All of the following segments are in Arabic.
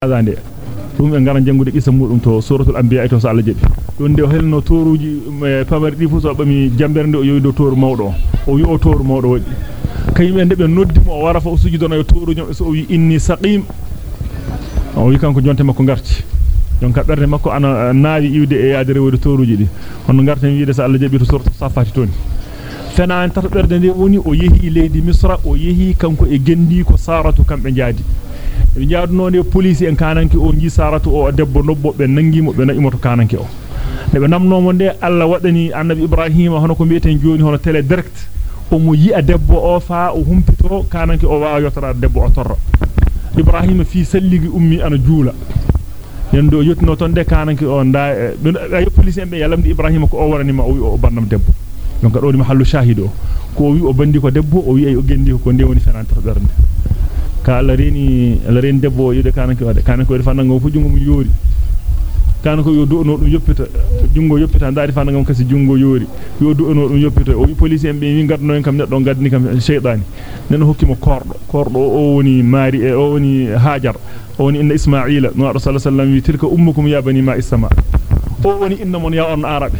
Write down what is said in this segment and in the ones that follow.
azande dum e ngara jangude qissa mudum to suratul anbiya to sa Allah jebi don de helno toruji pamari di fu so bami jamberde o yoydo toru mawdo o wi o toru mawdo wadi kayimbe de be noddimo o wara fa o sujudono yo toru nyom so o wi inni saqim o wi kanko jonte makko garti jonka berde makko ana naawi iwde e yaadere wodi toruji di hono garten wiide sa Allah jebi to suratul safati toni fena en tato berde de woni o yehi leydi misra o yehi kanko e gendi ko saratu kambe jaadi be jaadunode police en kananke o ji saratu o debbo nobbo be nangimo be naimo to kananke o ne be namnomo de alla wadani annabi ibrahim hono ko bieten joni hono tele direct o mo yi a debbo o fa o humpito kananke o waa yotara debbo o torro ibrahim fi salligi ummi ana juula yendo yotno ton de kananke o nda ay police en be yalamdi ibrahim ko o warani ma o wi o bandam debbo donc do di mahallu shahido ko wi o bandi ko debbo o wi ay o gendi ko nde woni bernde ka alla reni alla ren debbo yude kananke wade kananke wade fanango fu jungo mum yori kananko yo do no dum yoppita jungo yoppita ndaari fanango kasi jungo yori yo do no dum yoppita o wi police en be wi gadno en kam neddo gadni kam shaytani nen hokkimo kordo kordo o woni mari e o woni hajar o woni inna isma'ila no rasul sallallahu alaihi wasallam wi tilka ummukum ya bani ma isma o woni inna mon ya on arabe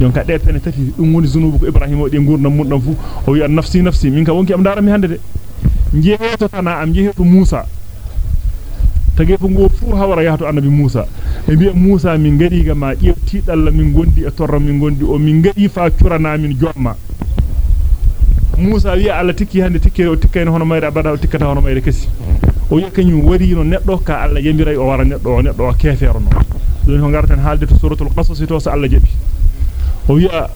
donc ka depene tati dum woni zunubu ko ibrahim o de gurdam mun dam fu o wi an nafsi nafsi min ka wonki am dara mi hande de jeeto tana am jeeto Musa tage fu go fu hawara yahto annabi Musa e bi'a Musa min gadi ga ma ƴewti dalla min gondi e torro min gondi o min gadi fa curana min jomma Musa wi Allah tikki hande tikkere o tikkayno hono mayre abada o tikkata hono mayre kesi o yakanyum wari no neddo ka Allah yamiray o wara neddo o neddo o kefero no don ho garten haalde to suratul qasas to sa Allah jabi o wi'a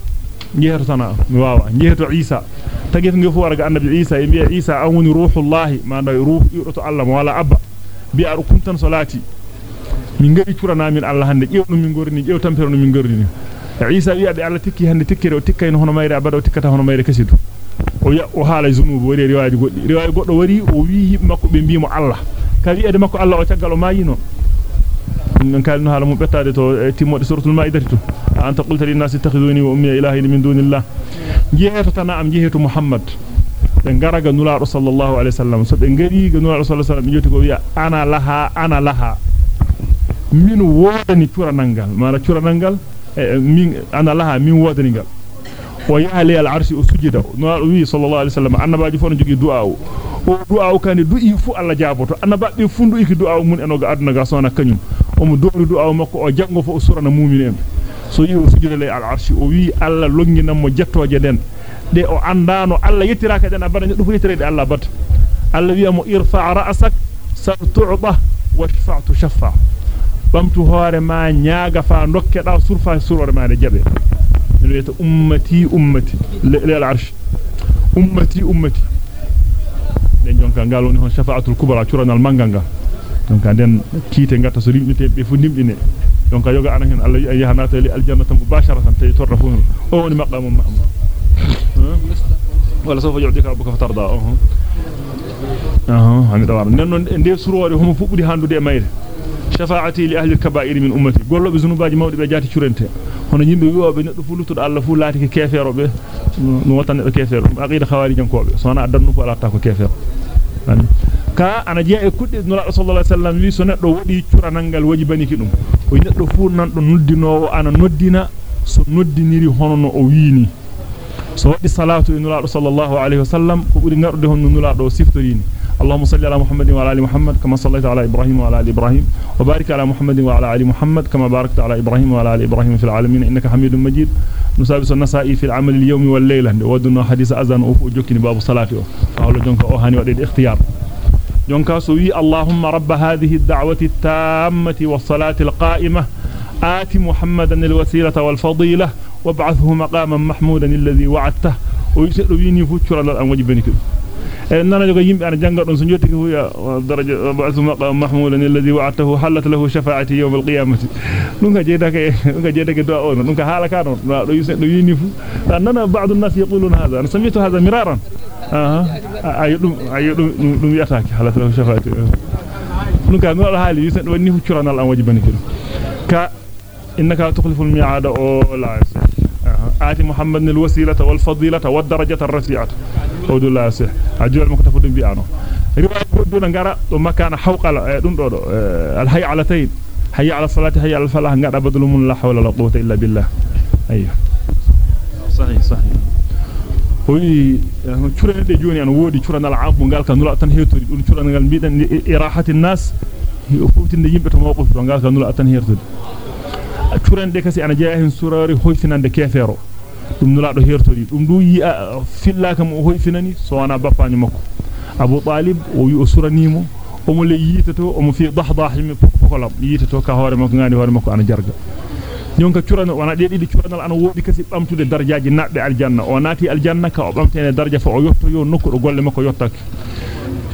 jeeto tana mi wawa jeeto Isa tagef ngi fu warga annabi Isa e bi'a Isa an woni ruhullahi ma da ruh yudoto Allah wala abba bi ar kuntan salati min ngari curana min Allah hande ƴewno min gorni ƴew tampere no min gorni Isa wi'a be Allah tikki hande tikkere o tikkayno hono mayre abada o tikkata hono mayre kasidu o ya o haala zunubu wari riwaaji goddi riwaaji goddo wari o wi makko be mbimo Allah ka wi'ede makko Allah o taggal o mayino hala mum bettade to timmode suratul maidati to anta qulta lin nasi ittakhiduni wa ummi ilahin min dunillah jeeto tana am jeeto muhammad be garaga nulaado sallallahu alaihi wasallam so be ngari ga nulaado sallallahu alaihi wasallam joti ko wi'a ana laha ana laha min wodani curanangal mala curanangal min ana laha min wodani gal o yaali al arshi usujida nulaado wi sallallahu alaihi wasallam annabaji fon jogi du'a o du'a o kan du'i fu alla jaboto annabaabe fu ndu iki du'a mun enoga aduna ga sona kanyum o mo dori du'a makko o jango fo surana mu'minen so yi o sujida le al arshi o wi alla longinam mo jettoje den de o andano alla yettiraka den abada neddo fu yettirede alla bat alla wi'a mo irfa ra'sak sartu'ta wa shafa'tu shaffa bamtu hoore ma nyaaga fa dokkeda surfa surore ma de jabe wiyata ummati ummati le al arshi ummati ummati den jonka ngal woni hon shafa'atul kubra curanal manganga donc den kiite ngata so rimdite be fu nimdine donc yoga anan hen Allah yahanata li aljannata mubasharatan tay torra fu o woni maqam mahmud wala sawfa yu'dika rabbuka fatarda oh aha hami dawar nennon de surore homo fubudi handude e mayre shafa'ati li ahli al-kaba'ir min ummati gollobe zunubaji mawde be jati curente hono yimbe wiwobe neddo fu lutudo Allah fu laati ke keferobe no watan neddo kefero aqida khawari jankobe sona adannu fu alata ko kefero ka ana jiya e kudde nura sallallahu alaihi wasallam wi so neddo wadi curanangal wajibani ki dum o neddo fu nan do noddinowo ana noddina so noddiniri hono no o wiini. So wadi salatu nura sallallahu alaihi wasallam ko buri ngarude hon nura do siftorini اللهم صل على محمد وعلى ال محمد كما صليت على إبراهيم وعلى ال إبراهيم وبارك على محمد وعلى ال محمد كما باركت على إبراهيم وعلى ال إبراهيم في العالمين انك حميد مجيد نسابس النسائي في العمل اليوم والليله ودنا حديث اذان أو جوكني باب صلاه أو قالوا جونك أو هاني ودي اختيار جونكا سوي اللهم رب هذه الدعوة التامة والصلاة القائمة. آت محمدا الوسيلة والفضيلة وابعثه مقاما محمودا الذي وعدته. ويسألوني فتشر الأن وجبنك يمبي أنا جانغا دون سو جوتي هو درجه بعث مقام محمودا الذي وعدته حلت له شفاعتي يوم جيداك دو اون دونغا حالا كانو دو يسد دو يني فو نانا بعض الناس يقولون هذا أنا سمعت هذا مرارا دوم اي دوم دوم ياتاك حلت له شفاعتي دونغا نو حالي يسد وني فو تشرانال ان وجبنك ka innaka tukhlifu al-mi'ada o la آتي محمد الوسيلة والفضيلة والدرجة الرفيعة ودو لا سح أجوال مكتفى بيانو رواية duna ngara do makana hawqala dum do do al hayy ala tayyib hayy ala salati hayy ala falah ngada badlu mun la hawla la quwwata illa billah ayyo sahih sahih hoyi curande joni an wodi curanal ambu ngal kan nula tan hetori dum curangal bidan irahati nas fotinde yimbe to mawqif to ngal kan nula tan hertude curande kasi ana jeya hen surari hoyfinande kefero dum nula do hertori dum du yi fillaka mo hoyfinani so wana bappaani makko abu talib o o suranimo o mo le yitato o mo fi dahdah mi fokolam yitato ka hoore makko ngani hoore makko ana jarga jonka curano wana de didi curanal ana wodi kasi bamtude darjaaji nabbe aljanna o naati aljanna ka o bamtene darja fa o yotto yo nokku do golle makko yottake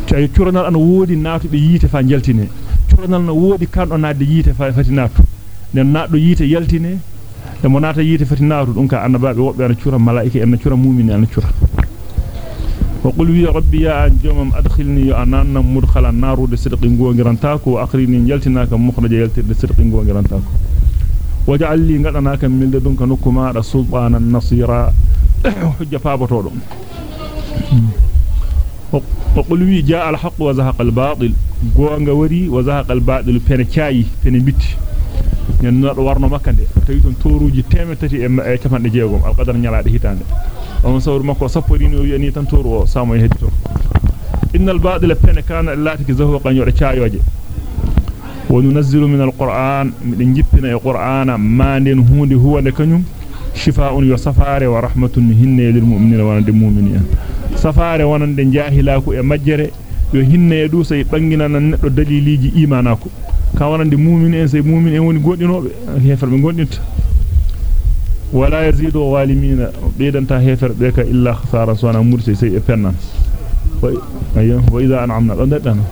tay curanal ana wodi naatude yite fa jaltine curanal no wodi kando naade yite fa fati naatu den naado yite yaltine e mo naata yite fati naatu dum ka annabaabe wobbe ana cura malaika en cura mu'mini ana cura وقل وي ربي يا جومم ادخلني انان مدخل النار بصدق غونغرانتاكو واخريني جلتناك مخرج يلتر بصدق غونغرانتاكو وجعل لي غدناك من لدنك نكما سلطانا نصيرا حجه فابتودم وقل وي جاء الحق وزهق الباطل غونغا وري وزهق الباطل فين تشاي فين بيتي ñen no do warno makande tawi ton toruji temetati e capande jeegom alqadar nyalaade hitande on sawru makko sapporini o yoni tan toru o samo heddi to innal ba'dila pene kana allati ki zahuqan yoda caayoje wa nunazzilu min alquran midin jippina e qur'ana ma den hunde huwande kanyum shifaa'un yo safare wa rahmatun hinne lil mu'minina wa lil mu'minin safare wonande jahilaku e majjere yo hinne du sey bangina nan neddo daliliji imanako ka wonande mu'min en sey mu'min en woni gondinobe heferbe gondinta wala yazidu walimina beedanta hefer be ka illa khasara sona mursi sey e pennan ayyo wa idha an'amna don dadana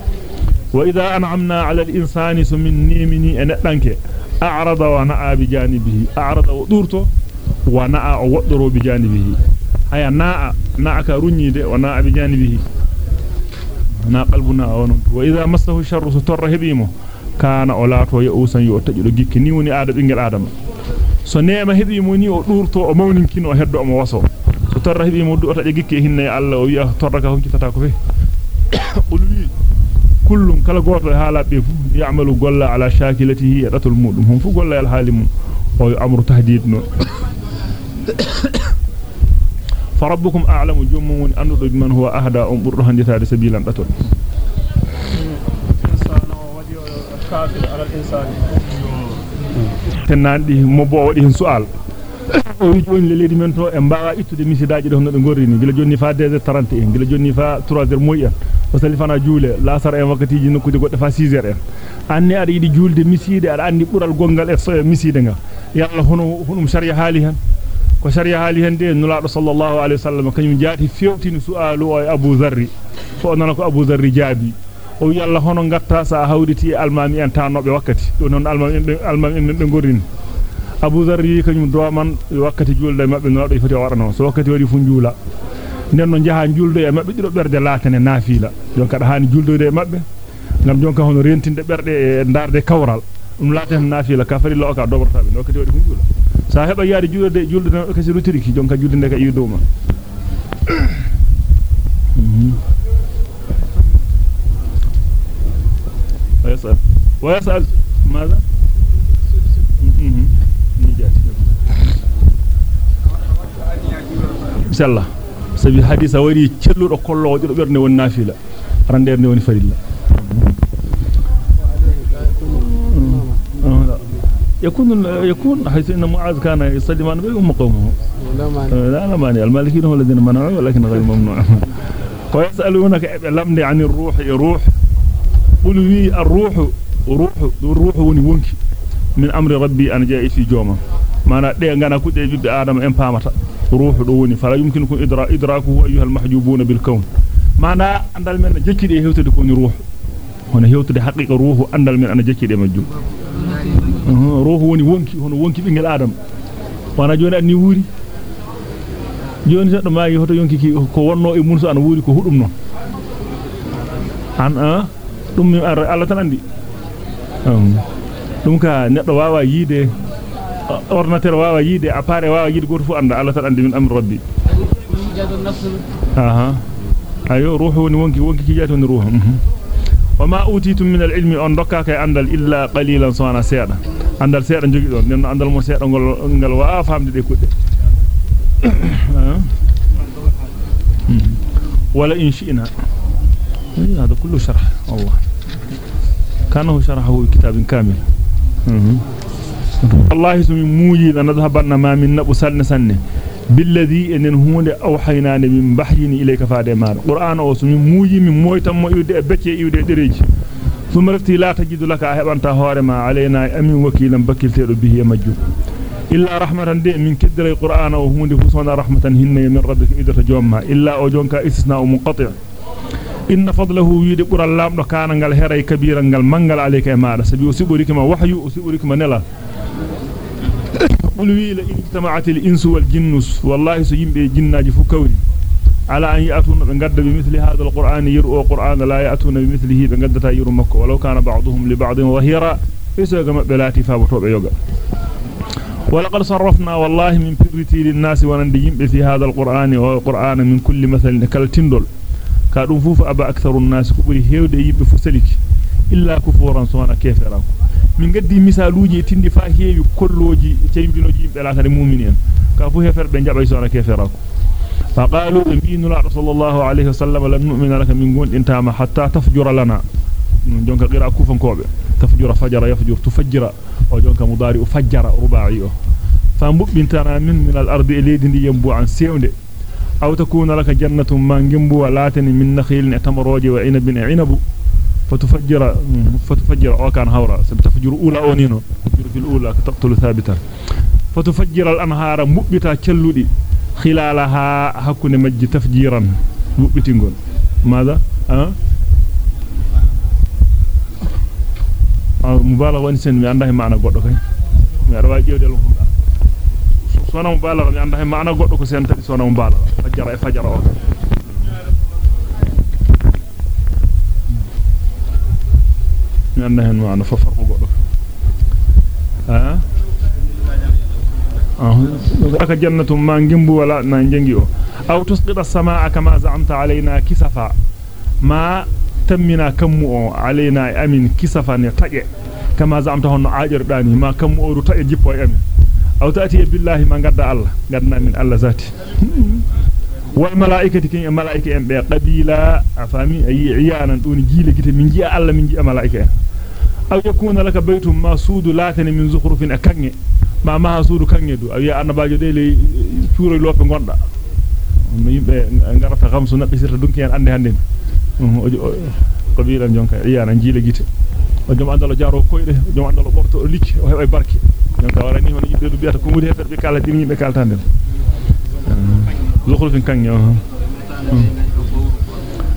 wa idha an'amna 'ala al-insani sumin nimini en danke a'rada wa na'a bi janibihi a'rada wa durto wa na'a waddoro bi janibihi aya na'a na'a ka runyide wa na'a bi janibihi na qalbuna wa idha massahu sharru sutarra kana olato ya usan yo tajido gikki ni woni aada bingel adama so neema hebi mo ni o durto o mawninkino heddo mo waso so torra hebi mo do taje gikki hinne Allah o wi'a torra ka hunkitata ko fe ulwi kullum kala goto haala be fu ya'malu golla ala shakilatihi yadatul mudum hum fu golla al halim o amru tahdid non فربكم أعلم جمون أن من هو أهدى أم برهن دتاد سبيلا بطل كافر على الإنسان tenandi mo bo wadi hen su'al o wi joni le ledi men to e mbaawa ittude misidaaji do no be gorrini gila jonni fa 2h30 en gila jonni fa 3h moy en o sali fana juule lasar en wakatiji nokkude godde fa 6h en anni ada yidi juulde miside ada andi bural gongal e miside nga yalla hono honum sharia haali hen ko sharia haali hen de nulaado sallallahu alaihi wasallam kanyum jaati fewtini su'alu o abu zarri fo nana ko abu zarri jaabi o yalla hono ngatta sa hawditi almami en tanobe wakkati do non almami en almami en be gorrini Abu Dharr yi kanyum do man wakkati julde mabbe no do foti warano so wakkati wadi fu njula nden no jaha julde e mabbe dido berde latane nafila donc kada hani julde e mabbe ngam jonka hono rentinde berde e darde kawral dum latane nafila ka fari lo ka dobrata be wakkati wadi fu njula sa heba yaade julde julde no kasi rutiriki jonka julde ndeka yi doma ويسأل. ويسأل. ماذا؟ سلا سبي حديث وري تشلو كولو ودو برني won nafila randerne woni farilla يكون يكون حيث إن معاذ كان يصلي مع النبي ام قومه لا لا مانع. المالكين هم الذين منعوا ولكن غير ممنوع. ويسألونك لمني عن الروح روح قل لي الروح روح الروح وني ونكي. من أمر ربي أن جاء في جوما. ما أنا دي غانا كودي جود آدم ام فاماتا روح دو وني. فلا يمكنكم ادرا إدراكه أيها المحجوبون بالكون. ما أنا اندال من جيكي دي هيوتدي كوني روح. هنا هيوتدي حقيقة روح اندال من أنا جيكي دي مجو. روح وني ونكي. هنا ونكي بينغل آدم. وأنا جوني أني ووري. جوني سدو ماي هوتو يونكي كي كو وونو إي مونسو أن ووري كو هودوم نون أن ا dum Allah tan andi dum ka neddo wawa yide ordinateur wawa yide appareil wawa yide goto fu anda Allah tan andi min amri rabbi aha ayo ruhu woni wonki wonki ki jaati woni ruhu وما أوتيتم من العلم أن دكاك أندل إلا قليلا سوانا سيئنا أندل سيئنا جوجي دون لأن أندل مو سيئنا نقول وآفهم دي كده ولا إن شئنا هذا كله شرح الله كانه شرحه كتاب كامل الله سمي موجي نذهبن ما من نبو سن سن بالذي ان bahyini ilayka faade maar qur'an o sumi muuji min moytam mo iwde e becce iwde dereji suma rafti la tajidu laka hebanta hoore ma alayna amin wakilan bakiltedo bihi majju illa rahmatan de min kiddira qur'an o hunde fu sona rahmatan hinna min rabbika idata jomma illa o jonka istisna munqati' inna fadlahu yidi qural lamdo kana ngal heray kabira ngal mangal alayka maada sabi o siboriki ma wahyu o siboriki ma nela قل ويل إن اجتمعت الإنس والجن والله سيم بجناج فكوري. على أن يأتون بنقد بمثل هذا القرآن يرؤوا قرآن لا يأتون بمثله بنقد تاير مكة. ولو كان بعضهم لبعض ظهيرا فيسوغ مقبلاتي فابطوب يوغا. ولقد صرفنا والله من فرتي للناس وننديم في هذا القرآن والقرآن من كل مثل كالتندل. كادون فوف أبا أكثر الناس كبري هيود يب فسلك إلا كفورا سوانا كيفراكم min gaddi misaluji tindi fa heewi kolloji cembinoji yimbe laatare mu'minin ka fu heferbe jabay sona keferako fa qalu binu la sallallahu alayhi wasallam lam nu'mina laka min gondintama hatta tafjura lana jonka qira kufan kobe tafjura fajara yafjur tufajjira o jonka mudari fajjara ruba'i o fa mbubbintana min min al-ardi ilaydi ndi yambu an sewnde aw takuna laka jannatun ma ngimbu latani min nakhilin tamroji wa inabin inabu فتفجر فتفجر. أو كان هورا. ستفجر أولى اونينو تفجر في الأولى تقتل ثابتا. فتفجر الأنهار مبتا تشلودي خلالها حكون مج تفجيرا. مبتينغون ماذا؟ ها أه؟ مبالغة وان سن مي عنده معنى غدو كاي مي روا humda sona mubalagha mi anda maana goddo ko sen tadi sona mubalagha fajjara e fajjara o mi anda hen maana fa farqo goddo ha aka jannatum ma ngimbu wala na jangi o aw tusqita samaa kama za'amta alaina kisafa ma tammina kammu o alaina amin kisafa ne taje kama za'amta honno aajirdaani ma kammu o ru taje jippo e amin taati billahi ma gadda allah gadna min allah zati wal malaikati kin malaika en be qabila afami ayi iyanan doni jile gite min jiya allah min jiya malaika en aw yakuna laka baytum ma suudu latani min zukhrufin akange ma ma suudu kange du aw ya annabajo de le cuuro lope gonda no yimbe ngarata xamsu nabisirta dunki en ande hande qabilan jonka iyana jile gite o jom andalo jaro koyde jom andalo borto likki o hebay barke jonka warani hono yimbe du biata ko mudi hefer be kala dini yimbe kaltande zukhrufin kange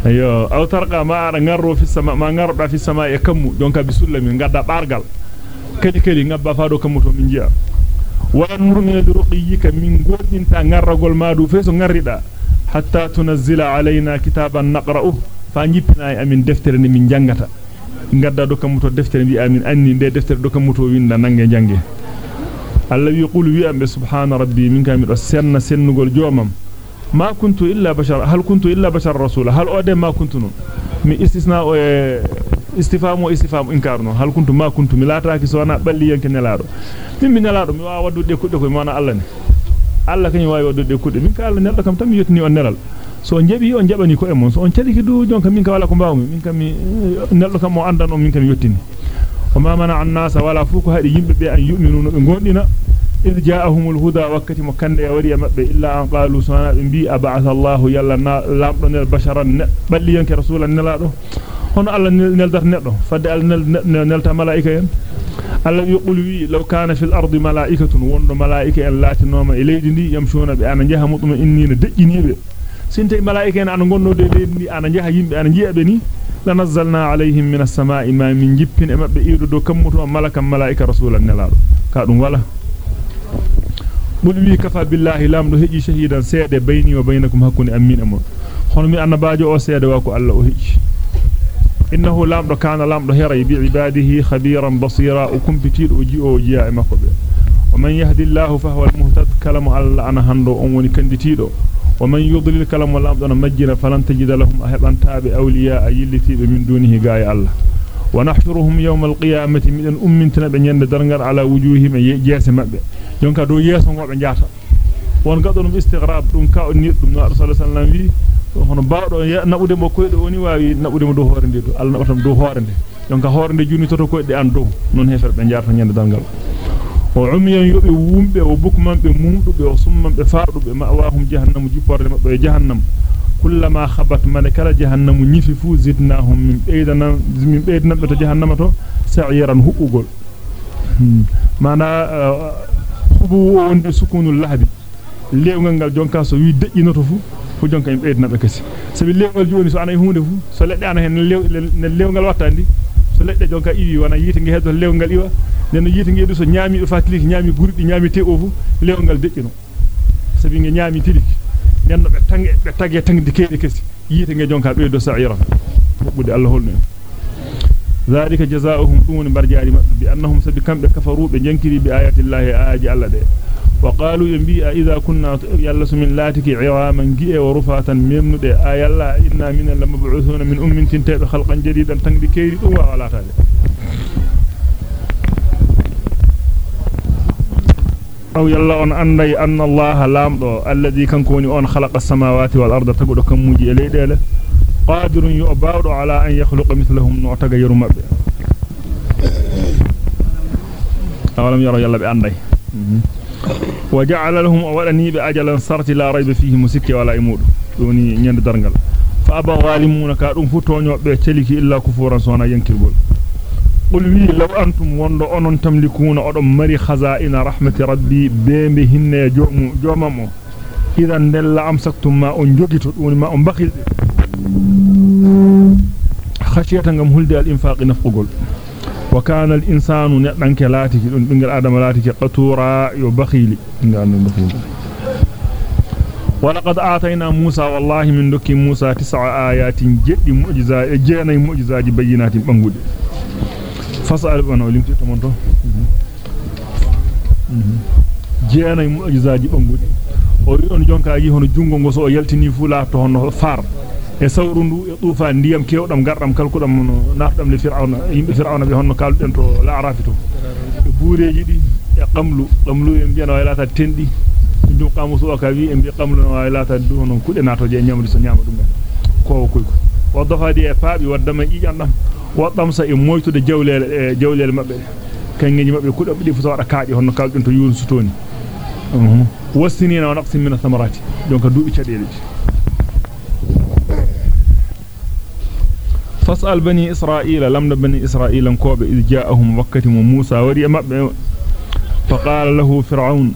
ayo aw tarqa ma ara ngarro fi sama ma ngarda fi sama e kammu jonka bisullami ngadda bargal kadi kadi ngabba faado kammu to min jiya wala nurmina li ruqiyika min godinta ngarragol madu fe so ngarrida hatta tunzila alaina kitaban naqra'u fa jippina amin deftere ni min jangata ngadda do kammu to deftere bi amin anni de deftere do kammu to winda nange jange Allah yaqulu wi ambe subhana rabbi min kam do senna sennugol jomam ما كنت إلا بشر هل كنت إلا بشر رسول هل أودم ما كنت من استثناء استفهام واستفهام إنكارنا هل كنت ما كنت ملاتاكي سوانا بلي ينك نلارو من من نلارو مي ودو دي كودو كو مانا الله ني الله كني واwi waddude kudde min ka Allah neddo kam tam yotni on nelal so on jabi on jabani ko e mon so on cadiki du jonka min ka wala ko baawmi min kam mi neddo kam mo andan on min kam yottini. O ma mana an nasa wala fu ko hadi yimbe be an yu'minu no be gondina إذ جاءهم الهدى وقت مكان يوري مبه إلا أن قالوا سوانا بي أبعث الله يلا لامدن البشر بل ينك رسولا نلادو هنا الله نلدر نلدو فدأل نلت ملائكة الله يقول وي لو كان في الأرض ملائكة وند ملائكة أن لا تنوم إليه دي يمشون بأنا جهة مطمئنين دجني بي سنتي ملائكة أنا نقول دي أنا جهة يمبي أنا جهة بني لنزلنا عليهم من السماء ما من جبين أمبه إيرو دو كمتو ملكا ملائكة رسولا نلادو كادون ولا bulwi kafa billahi lamdo heji shahidan seede bayni wa baynakum hakuni ammin amon hono mi annabaajo o seede wa ko Allah o heji innahu lamdo kana lamdo heray bi ibadihi khabiran basira o kumpitido o ji'o jiya e makko be yahdillahu fa huwa almuhtad kalamu alla ana hando on woni kanditido ومن يضلل كلام ولا أبدا مجينا فلن تجد لهم أهلان تابع أولياء يلتيب من دونه قاية الله. ونحشرهم يوم القيامة من أم تنبين يندرنقر على وجوههم جاس مأبئ. يونك دو جاس مأبئ جاسا وانقضوا باستغراب رنكاء النيت من أرسال الله صلى الله عليه وسلم hono baado ya nabude mo koydo woni waawi nabude mo do hore ndido alna watam do hore nde donc hore nde jooni toto koydo an do non hefer be jarta nyande dalgal juporde mabbe jahannam kullama khabat man kala jahannam nyifi fu zidnahum min beydana min beydana be to jahannama to sa'iran hubugol mana hubu wonde sukunul lahdi lewgal gal jonka so wi dejjinoto fu fu jonka en beydana be kasi sabi lewgal joni so ana hunde fu so ledde ana hen lewgal wattandi so ledde jonka iwi wana yite ngi heddo lewgal iwa nen yiti ngeedu so nyaami do fatiliki nyaami gurdi nyaami te o fu lewngal deccino sabi nge nyaami tiliki nen be tange be tagge tangdi keede kesi yiti nge jonka be do sa'ira bude Allah holno ذلك جزاؤهم دون برجاري بأنهم سبكم بكفروا بجنكري بآيات الله آج الله ده وقالوا ينبي إذا كنا يلس من لاتك عظاما جئ ورفاتا من ده آي الله إنا من لمبعوثون من أم تنتهي خلقا جديدا. تنقل كيري ولا تعالى أو يلا أن أني أن الله لامدو الذي كان كوني أن خلق السماوات والأرض تقول كم موجي إليه ديله. قادر يؤباد على أن يخلق مثلهم نعتقى يرمى أولم يرى يلا بأني وجعل لهم أولني بأجلا صرت لا ريب فيه مسك ولا يمود دوني نيند درنغل. فأبى ظالمون كادون فتونيو بيتلك إلا كفورا سونا ينكربول قل وي لو أنتم وندو أنون تملكون أدم مري خزائن رحمة ربي بين بهن جوم جوممو إذا ندل أمسكتم ما أنجوكتو ما أنبخل خشية ngam hulde al infaq dun bingal adama latiki qatura yo bakhili ngam bakhili ولقد آتينا موسى والله من دك موسى تسع آيات جد معجزات جينا معجزات بينات بانغود فسأل بنا ولمت تمونتو جينا معجزات بانغود o yi on jonka yi hono jungo ngo so o yaltini fu la to hono far e sawru ndu e tufa ndiyam kewdam gardam kalkudam no nafdam le fir'auna yimbe fir'auna be honno kalden to la arafi to e buureji di e qamlu qamlu en biana wala ta tendi dum qamusu o ka wi en bi qamlu no wala ta du hono kude nato je nyamdu so nyama dum ko ko ko wadafadi e paabi waddama ijandam waddam sa e moytude jawlele e jawlele mabbe kangeji mabbe kudam di fu so wada kaaji honno kalden to yun sutoni wasinina wa naqsin min athamarati donc duubi cadele فاسأل بني إسرائيل لم نبني إسرائيلا كوب إذ جاءهم وقت موسى وريم فقال له فرعون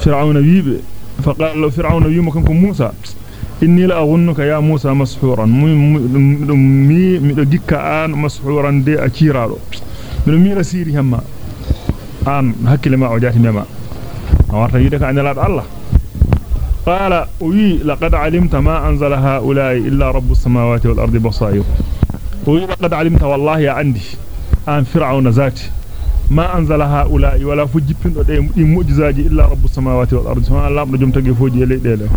فرعون بيب فقال له فرعون بيب مكنكم موسى. إني لأغنك يا موسى مسحورا. مي مدقك آن مسحورا دي أكيرارو من مي رسيري هما آن هكي لما عجاتي نما أمار تجدك عن الله. قال وي لقد علمت ما أنزل هؤلاء إلا رب السماوات والأرض بصائر. لقد علمت والله يا عندي أن فرعون ذاتي. ما أنزل هؤلاء ولا فجبن المؤجزات إلا رب السماوات والأرض. سبحان الله أبنى جمتك فوجي يليد يليد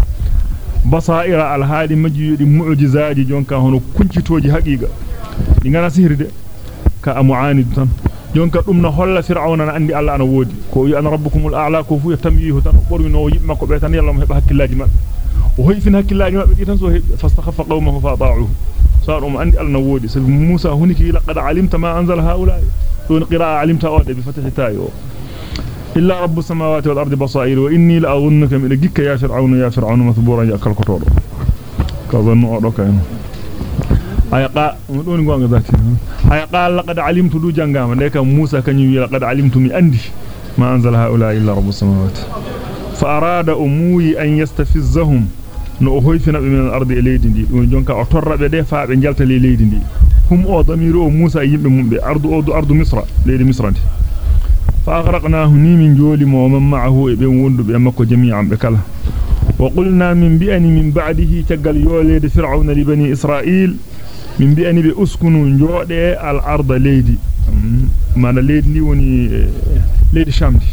بصائر الهاد مجي المؤجزات جونكا هنو كنت توجي حقيقة. لنغانا سهر دي. كأمعاند تن. جونكا أمنا هل فرعون أنا عندي ألا أنا وودي. كو أنا ربكم الأعلى كوفو يتمييه تن. قرون ويبمك وبيتان يلا محبا حكي الله جمال وهي فين حكي الله جمال بيتان سوهي فاستخف قومه فأطاعوه. صاروا ما عندي ألنا وودي. سب موسى هني لقد علمت ما أنزل هؤلاء. دون قراءة علمت أود بفتح تايو إلا رب السماوات والأرض بصائر وإني لا أظنك من الجك يا فرعون يا فرعون مثبورا يا كل كتور كذا نوع ركاي يعني. هيقا دون قوان لقد علمت دو جنگام ليك موسى كان يقول لقد علمت من عندي ما أنزل هؤلاء إلا رب السماوات. فأراد أموي أن يستفزهم. No hoyfina be min al-ardi leydi ndi dum jonka o torrabe de fa be jalta le leydi ndi hum o damiru o Musa yimbe mumbe ardu o du ardu misra leydi misrante fa aghraqnahu ni min joli mo man ma'ahu e be wondu be makko jami'an be kala wa qulna min bi'ani min ba'dihi tagal yolede fir'auna li bani isra'il min bi'ani be uskunu njode al arda leydi mana leydi ni woni leydi shamdi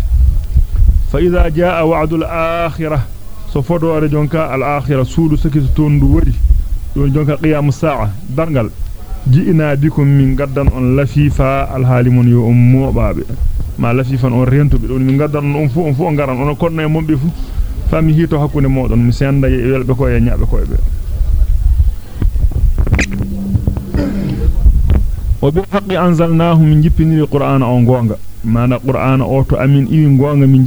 fa idha jaa wa'du al akhirah so fodore jonka al akhirah suudu saki tondu wadi don jonka qiyamus sa'a dargal ji'ina bikum min gaddan on lafifa al halimun yo um mobabe ma lafifan on rentobe don min gaddan on fu on fu on garan on konno e mombe fu fami hito hakkunde modon mi senda e welbe ko e nyaabe ko e be وبالحق أنزلناه من جبنير القرآن أو غونغا معنى القرآن أوتو أمين إيوي غونغا من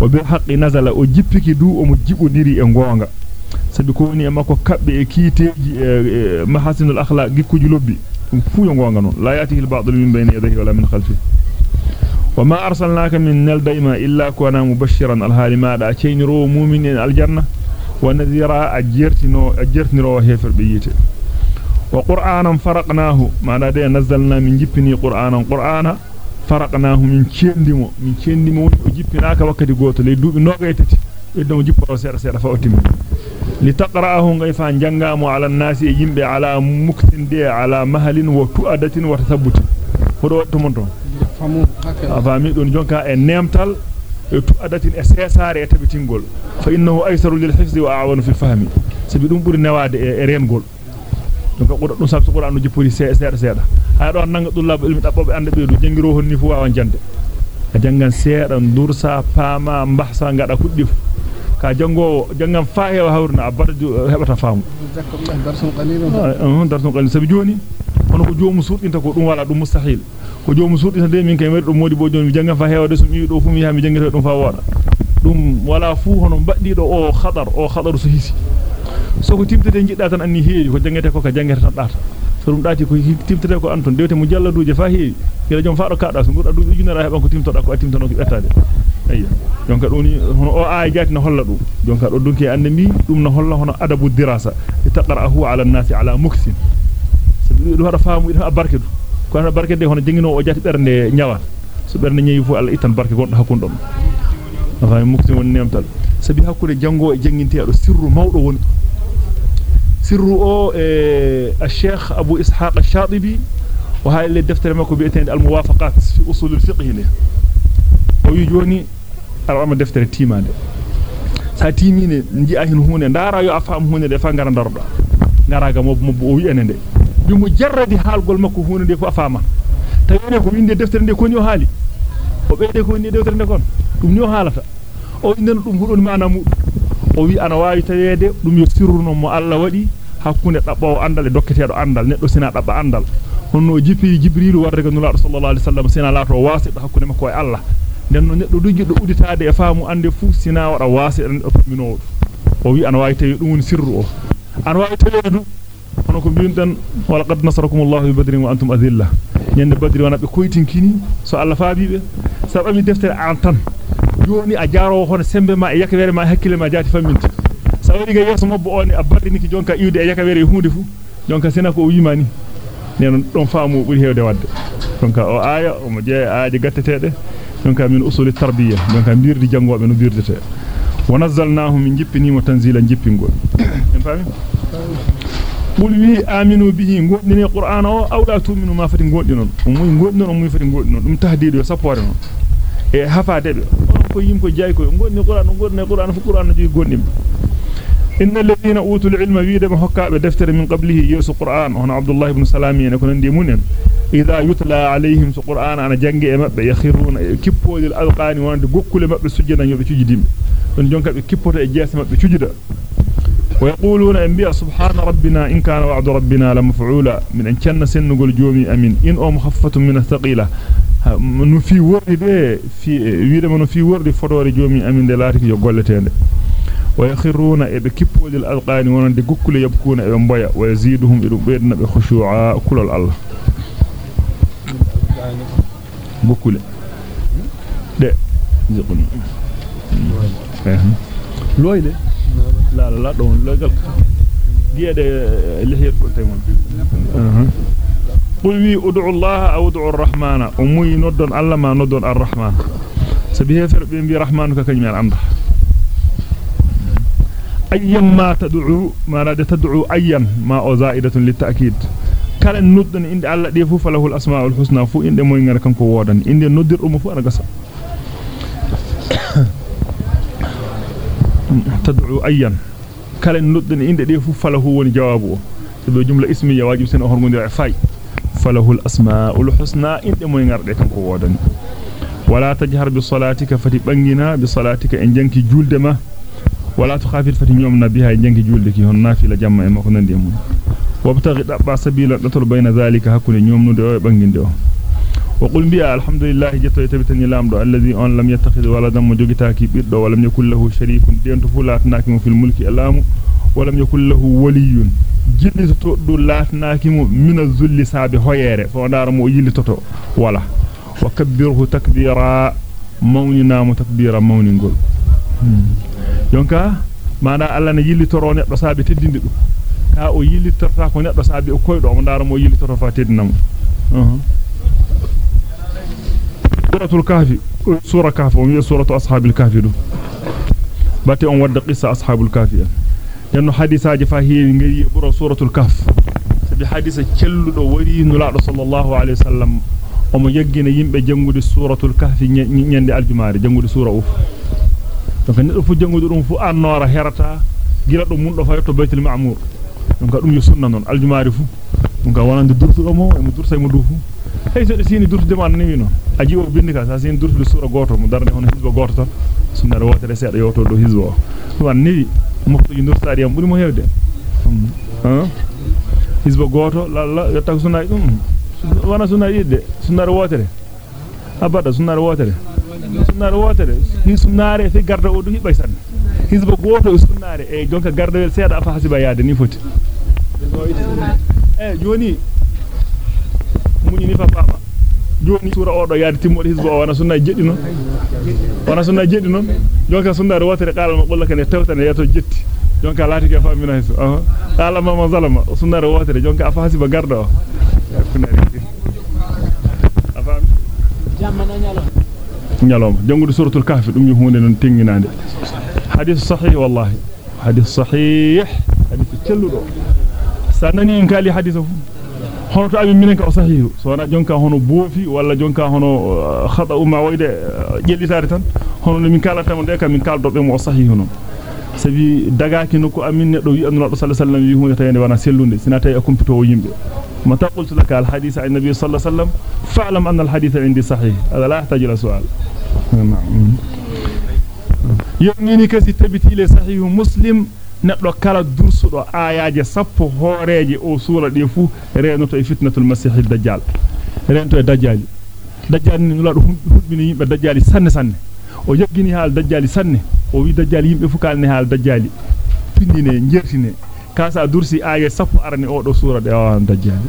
وبحق نزل وجبك دو ومجبني انغونغا سبيكوني امكو كبي كيتيجي محاسن الاخلاق جيكو جلوبي فو يونغونغا نون لا ياتي البعض من بين يديه ولا من خلفه وما ارسلناك من نل دائما الا كنا مبشرا الهالما دا تشينرو مؤمنين الجنه ونذيرا اجيرتنو اجيرتنرو هيفر بييته وقرانا فرقناه ما نزلنا من جبني قرانا قرانا faraqnahu min cendimo min cendimo woni o jippinaka wakkati goto le duubi nogaytati eddo jippo seeda seeda fa otimi litaqra'ahu ngayfa jangamo ala nasi yimbe ala muktin de ala mahalin wa tu'adatin wa tathabbutin hodo watto mon ton famu hakka afami don jonka e nemtal e tu'adatin e sesare e tabitingol fa innahu aysaru lil hifzi wa a'wanu fil fahmi sabi dum buri nawade e rengol donc qur'an dum sabtu qur'an jippori seeda seeda ha do nanga dullabo ilmi dabbobe ande be du jangiro honni fu wawan jande jangan seeda dursa paama mbahsa ngada kuddi ka jango jangan fa hewa hawrna abadu hebata faamu darsun qalilan on darsun qalil sabi joni hono ko joomu surdinta ko dum wala dum mustahil ko joomu surdinta de min kay mari dum modi bo joni jangan fa hewa de sum yi do fu mi ha mi jangata dum fa woda dum wala fu hono baddi do o khadar o khadar so hisi so ko timtete jidda tan anni heewi ko jangete ko ka jangete tan data so dum dati ko timtete ko anton dewte mu jalladuje fa heewi kila jom faado kada so ngurda dubi junara heban ko timtoda ko timtono ko bettade ayya jonka doni hono o ay jati na holla dum jonka do dunki ande mi dum na holla hono adabu dirasa taqra'uhu ala an-nasi ala muksin do hada faamu ida barke du ko hada barke de hono jengino o jati bernde nyawa so bernde nyeyi fu alla itan barke gondo hakun dum afa muksin won nemtal sabi hakkude jango e jenginte do sirru mawdo woni o e deftere makko bi'etende al-muwafaqat fi usul al-fiqh ne o wi joni alama deftere timande sa timine nji'a hin hunde ndara yo afam hunde de fa ngara daroda ngaraga mob mob o wi enende bi mu jarradi halgol makko hunde de fu afama tawene ko winde deftere nde ko nyo haali o beede ko winde deftere nde kon dum nyo haalata o indana dum hudon maana mu o wi ana waawi tawede dum yo sirruno mo Allah wadi hakkunde dabbo andal e dokketeedo andal neddo sina dabba andal honno jipi jibril warde ko nulaado sallallahu alaihi wasallam sina laato wasido hakkunde makko e Allah den no neddo dujjiddo uditaade e faamu ande fu sina wada wasido neddo pamino o wi ana waawi tawi dum woni sirru o ana waawi tawede dum hono ko biindan wala qad nasarakumullahu bi badrin wa antum adilla nyande badri wana be koytinkini so Allah faabibe sabami deftere an tan joni a jaaro hono sembe ma e yakawere ma hakkile ma jaati famminti sawari ga yeso mabbo on a bardini ki jonka iwde e yakawere e hunde fu jonka sina ko o yimani nen don faamu buri hewde wadde jonka o aya o mo je aaje gattetede jonka min usul tarbiya jonka birdi jangobe no birdete wa nazzalnahu min jippinimo tanzilan jippingol en fami qul wi aminu bihi gondini qur'ana o aw la tu'minu ma fati gondinon o muy gondinon o muy fati gondinon dum tahdido sapore non e hafade be yim ko jay ko gonni qur'an gonni qur'an fu qur'an jogi gondim inna alladhina utul ilma wiidama hokkabe deftere min qablihi yesu qur'an on abdullah ibn salami ne ko nandi munen idha yutla alayhim su qur'an ana jangi e mabbe yakhiruna kippodil alqani wonde gokkule mabbe sujjana yobe cujidimbe don jonka be kippoto e jeese mabbe cujida ويقولون انبياء سبحان ربنا إن كان وعد ربنا لمفعولا. من إن كان سن نقول جومي أمين. إن أو مخفه من الثقيلة. من في ورد في ويدمن في ورد فدوري جومي أمين دلاتي غولتند ويخرون إبي كبول الالقان ونند غكل يبكون امبيا ويزيدهم إلى بيدنا بخشوع كل الله غكل ده زقني لويله لا لا لا لا لا لا لا لا لا لا لا لا لا لا لا لا لا لا لا الله ما ندن الرحمن سبيه فرب بي رحمن ككنم الامر ايما تدعو ما راد تدعو ايا ما أو زائده للتاكيد كان ندن ان الله دي فوف له الاسماء الحسنى فو ان دي موي غير كانكو ودان ان دي ندر امو فو أنا غسا تدعو أيا كلا ند إن دي فله هو الجوابه تبي جملة اسمية واجب سن أهرم دي عفاي فله الأسماء الحسنى إن دي مين أرد ولا تجهر بصلاتك فتبنجنا بصلاتك إن جنك جولد ما ولا تخافر فتنيومنا بها إن جنك جولدك هنا في لجمع ما كنا دي مون وابتغي دعبا سبيل نطلب بين ذلك هكو لنيومنا دي بنجن دي, وقل بها الحمد لله جتو يتبتني لامدو الذي أن لم يتخذ ولدا مجوغتاكي بيدو ولم يكن له شريك دينتو فلاتناكي في الملك ألام ولم يكن له ولي. جلتو دو لاتناكي من الذل سابي هويره فودار مو يلتو ولا. وكبره تكبيرا موننا متكبيرا مونينغول. يونكا؟ مانا الله neddo saabe teddinde dum ka o yillitorta ko neddo saabe o koydo mo dara mo yillitoro fa teddinamo uh. سورة الكهف سورة كهف ومية سورة أصحاب الكهف باتي أن ورد قصة أصحاب الكهف. لأن حديثة جفاهية برا سورة الكهف. بحديثة كل دوري نلعب صلى الله عليه وسلم. ومن يجينا ينبي جنود سورة الكهف يندي الجمار جنود سورة أوف. دونك نلفو جنود أوف أنوار هرتا جلد من رفايته بيت المعمور. دونك أمي سنة الجمار فو. Donc wonande durtu mo e mo dursa mo dufu hay so sini durtude man ni non aji o bindi ka sa sini durtude sura goto mo darne hono hizbo goto tan sunna do wotere seeda yoto do hizbo wan ni mofto durtaade yam buri mo hewde han hizbo goto la la yotta sunna dum wana sunna yidde sunna wotere abada sunna wotere sunna wotere hi sunnare fi garda o du hibay sanne hizbo goto sunnare e jonka gardawel seeda afa hasiba yaade ni foti eh joni muni ni fa fama joni sura odo yaade timmode hizbo o wana sunna jeddi non wana sunna jeddi non jonka sunna wotere qala ma bolla kan tawtane yato jetti jonka lati ke famina hiso aha qala ma ma zalama sunna wotere jonka afa hasiba garda o نيالوم جانغودو سوره الكهف دوم يهونde non tenginande hadith sahih wallahi hadith sahih hadith celludo sanani en kali hadith fu hono to ami minen ka sahih so jonka hono boofi walla jonka hono khata umma wayde jellitaare tan hono min kala tam de kam min kaldo be mo sahih non sabi dagaaki no ko amin ne do wi annabi sallallahu alaihi wasallam wi hunde wana sellunde sina tay akumpito yimbe متى قلت لك الحديث عن النبي صلى الله عليه وسلم فاعلم أن الحديث عندي صحيح هذا لا يحتاج إلى سؤال نعم يمني كسي تبتي لي صحيح مسلم neddo kala dursudo ayaje sappo horeje o sura de fu renoto e fitnatul masih dajjal rento e dajjali dajjal ni nula hudbini yimbe dajjali sanne sanne o yeggini haal dajjali sanne o wi dajjali yimbe fu kalne haal dajjali pindine jertine kasa dursi aya sappo arani o do sura de o dajjali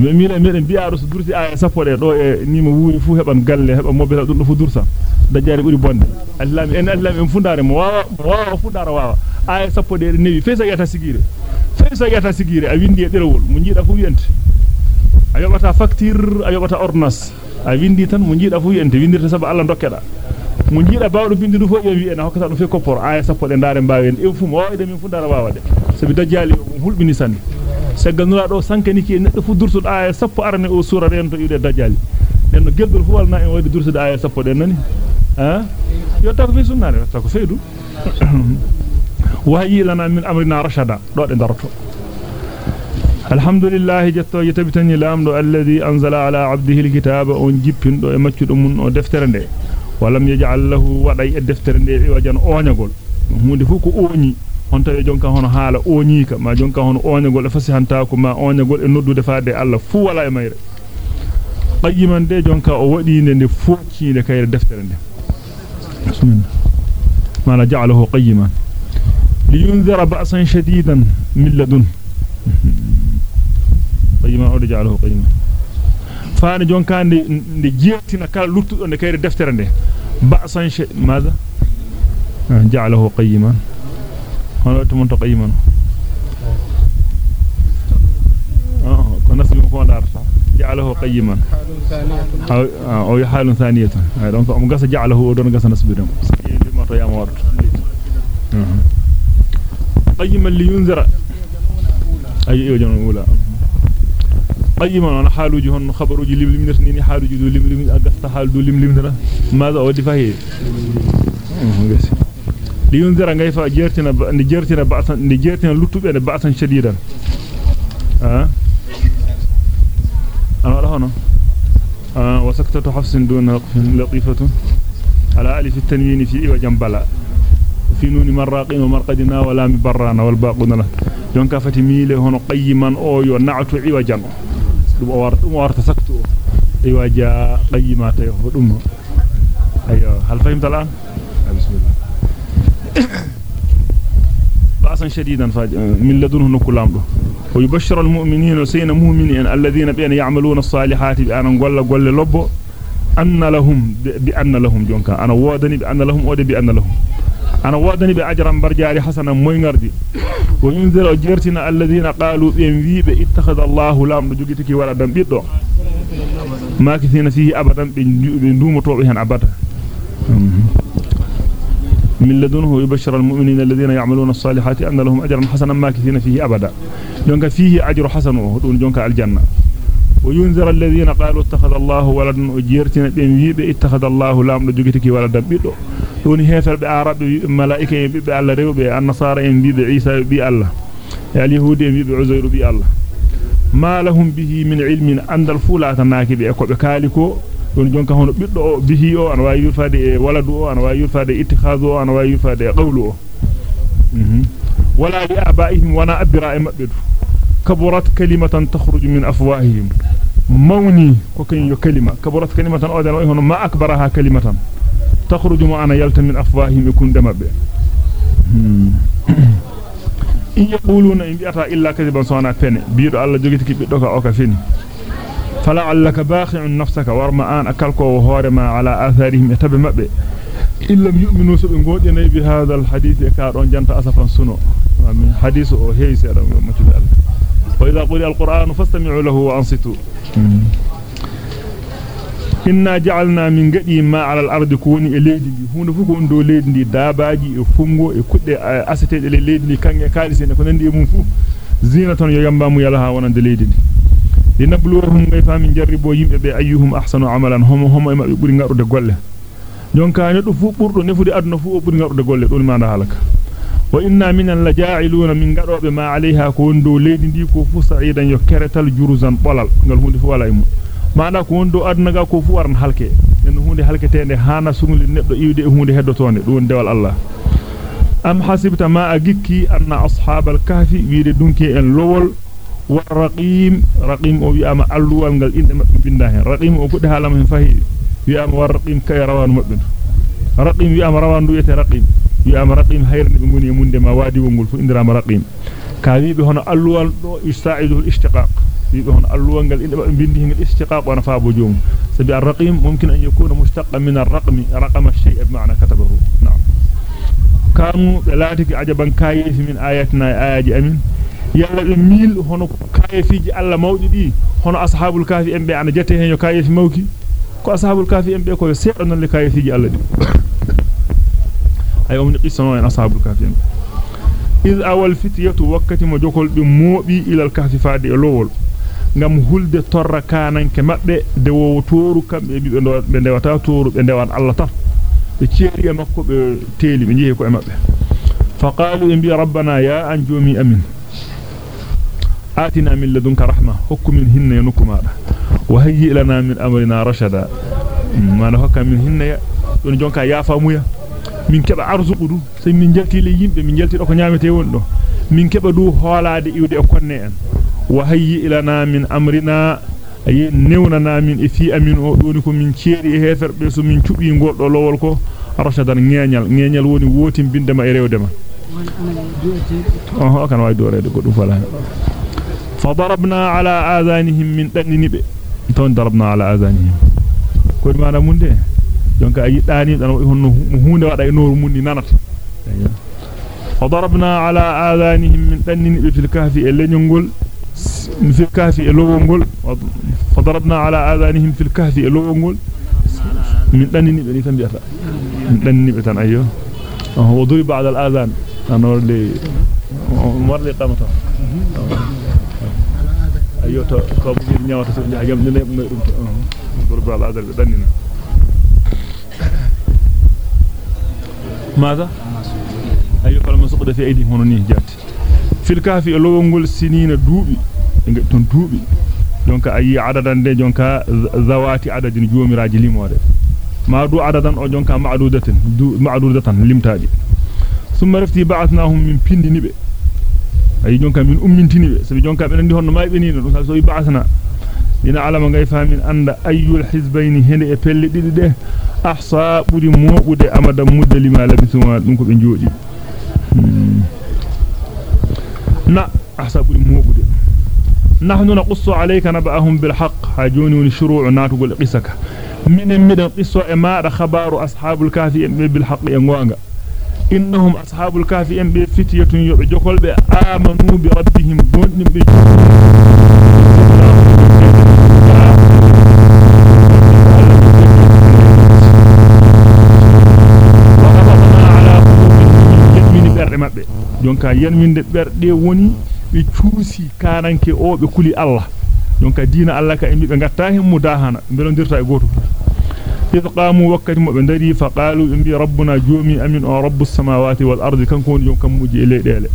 mi mi meden so dursi aya sappo de do e nima wuuri fu heban galle heba mobbe dum do fu dursa dajjali buri bonde allah en allah en fundare mo wawa wawa fundara wawa aya sappo de newi fesa yata sigire fesa yata sigire a windi e derewol mo jida fu yente a yobata facture a yobata ordonnance a windi tan mo jida fu yente windirta sabu allah dokkeda mo jida bawdo bindi du fo e wi en hokkata dum fe koppor aya sappo de ndare mbaawen e fu mo wawde min fundara wawade sabi dajjali o hulbini sanne seggal nula do sankaniki neddo fu dursudo aya sappo arane o sura ren to yude dajjali den no geldol fu walna en wadi dursudo aya sappo de nani ha yotta ko fi sunnare yotta ko feydu wahyi lana min amrina rashada do de daroto alhamdulillah jetto yitabitani lamdo alladhi anzala ala abdihi alkitaba on jippindo e maccudo mun o deftere nde walam yaj'al lahu waday e deftere nde wajan oonyagol hunde fu ko oonyi on tawi jonka hono haala oonyika ma jonka hono oonyagol e fasihanta ko ma oonyagol e noddude faade Allah fu wala e mayre qayyiman de jonka o wadi nde fokkinde kayre deftere nde بسم الله ما لا جعله قيما. لينذر بأسا شديدا من لدن. قيما أولي جعله قيما. فأنا جون كان نجيتنا كان لطو نكير دفتر بأسا شديدا ماذا؟ آه، جعله قيما. قال أنت قيما. آه، نسمي قيما. ثانية حال ثانية. آه، أو أنت ثانية قصة جعله هو دون قصة نسبيهم لما تيا مارت قيما اللي ينذر أي أيوة جنون أولى قيما أنا حال وجهن خبر وجه لي لمن سنين حال وجه لي لمن أقصت حال دول لمن لمن ماذا أودي فهي؟ أمم، لينذر أن كيف جرتنا نجرتنا بعثا نجرتنا لطبا بعثا شديدا. ها أنا راهنا أه، وسكتة حفص دون لطيفة. على ألف التنوين في إيوة جنبلا. في نون مراقين ومرقدنا ولا مبرانا والباقون له. جنكا فتميلي هون قيما أوي ونعت إيوة جنو. وارت سكتو. إيوة جا قيما تيوه الأمة أيوه. هل فهمت الآن؟ بسم الله. بأسا شديدا فاجئا من لدنه نكو لامده ويبشر المؤمنين وسين مؤمنين الذين بين يعملون الصالحات بأن قول قول لبو أن لهم بأن لهم جونكا أنا وادني بأن لهم ودي بأن لهم. أنا وادني بأجرا برجاري حسنا موينغردي وينذر جيرتنا الذين قالوا بين وي اتخذ الله لام جوجيتك ولدا بيدو. ما كثينا فيه أبدا بندوم توبه أبدا. من لدنه يبشر المؤمنين الذين يعملون الصالحات أن لهم أجرا حسنا ما كثينا فيه أبدا. جونك فيه أجر حسن وهدون جونك الجنة. وينذر الذين قالوا اتخذ الله ولدا أجيرتنا بأنبيب اتخذ الله لام لجوكتك ولدا بيلو دون هيثر بأعرب ملائكة ينبيب الله ريو بأنصار ينبيب عيسى بأل اليهود ينبيب عزير بأل ما لهم به من علم عند الفولة ناكي بأكو بكالكو دون جونك هون بيلو به أن ويرفى ولده أن ويرفى اتخاذه أن ويرفى قوله. ولا لآبائهم ولا أبرائهم بيلو takhruju min afwahihim mawni ko ken yo kalima kaburat kalimatan o dan hono ma akbaraha kalimatan تخرج معنا يلت من أفواههم يكون دمبه إن يقولون إن بيأتا إلا كذبا صانا فني بيدو الله جوجتك بيدوك أوكا فيني. فلعلك باخع نفسك ورمآن أكلكو وهورما على آثارهم يتبع مبه إن لم يؤمنوا سبن قودنا بهذا الحديث يكارون جنت أسفا سنو. حديث أو هي سيرا وإذا قل القرآن فاستمعوا له وأنصتوا e ndi daabaaji e fungo e kudde aseteede le leydi ndi kange kaalise ne ko nandi e mum fu zinatan yo yambamu yala ha wonande leydi ndi linabluwahum ngay fami jarribo yimbe be ayyuhum ahsanu amalan homo homo e mabbe buri ngarude golle jonka ne do fu burdo nefude aduna fu o buri ngarude golle don ma halaka sa'idan yo keretal juruzan bolal ngal hunde fu wala e mum maana ko wondo aduna ga ko fu warna halke en hunde halketende hana sungli neddo iwde e hunde heddotonde dum dewal Allah am hasibta ma agikki anna ashabal kahfi wiide dunki en lowol war raqim raqim o wi'ama alluwal ngal inde mabbe binda hen raqim o gudde halama hen fahi wi'ama war raqim kay rawanu mabbe raqim wi'ama rawandu yete raqim wi'ama raqim hayrni be ngoni munde ma wadi wongol fu indirama raqim ka wiibe hono alluwal do istaidu al-ishtiqaq يبقى هنا اللونغ بندي هنا الاستقاق وأنا فابو جوم. سبي الرقيم ممكن أن يكون مشتقا من الرقم رقم الشيء بمعنى كتبه. نعم. كانوا بلاتك عجبا كايف من آياتنا آيات أمين. يلا ميل هنا كايف يجي الله موجودي. هنا أصحاب الكافي أم بي أنا جته هنا كايف موكي كو أصحاب الكافي أم بي كو سيئنا لكايف يجي الله دي أي أمني قصة نوعين أصحاب الكافي أم إذ أول فتية وقت مجوكل بموبي إلى الكهف فادي الأول ngam hulde torra kananke mabbe de wo toru kambe bi be ndewata toru be ndewan Allah tan be cieri e makko be teli be jehi ko e mabbe fa qalu bi rabbana ya anjumi amin min ladunka rahma hukku min hinna yanukuma wa hayyi lana min amrina rashada mana hokka min hinna don jonka ya famuya min keba arzuqu du sai min jalti le yimbe min jalti do ko nyaamete won do min keba du hoolaade iwde e konne en وهي لنا من أمرنا أي نوننا من إفي أمين أدونكم من كيري هفر بسو من شبي نقول لولكو رشدا نيانيال نيانيال وني ووتين بندما إريو دما أوه كان وايد دوري دقود فلا فضربنا على آذانهم من دنينبه تون ضربنا على آذانهم. كل ما نمون ده donc ay dani dan honno hunde wada e noru munni nanata فضربنا على آذانهم من دنينبه في الكهف اللي في الكهف إلوغول فضربنا على آذانهم في الكهف إلوغول من دنني بني تنبيتا من دنني بتان أيوه. هو ضرب على الآذان. أنا ورلي ورلي قامتا أيوه تقابل نيوة تسجل حاجة من نيب ضرب على الآذان بدننا ماذا؟ fala suqda fi aidi hono ni jatti fil kahfi lowongol sinina duubi ton duubi jonka ayi adadan de jonka zawati adadin joomiraaji limode ma du adadan o jonka ma'dudatin du ma'dudatan limtaadi summa rafti ba'athnahum min pindinibe ay jonka min ummintinibe sabi jonka be nandi honno maybe ni dum so ba'athna dina alama ngay famin anda ayyul hizbayni hende e pelle didi de ahsa budi mobude amada muddalima labisuma dum ko be jodi na ahsa budi mobude nahnu naqussu alayka naba'ahum bil haqq hajuni shuru'u natugul qisaka min qisso e maada khabaru ashabul kahfi bil haqq e gonga innahum ashabul kahfi en be fitiyatun yobe jokolbe amanu bi rabbihim gondi be jonka yanminde berde woni be cuusi kananke o be kuli Allah jonka diina Allah ka embi be gatta hen mudahana belondirta e goto إذ قاموا وقت مبندري فقالوا إن ربنا جومي أمين أو رب السماوات والأرض كان كون يوم كم مجي إليه ديالي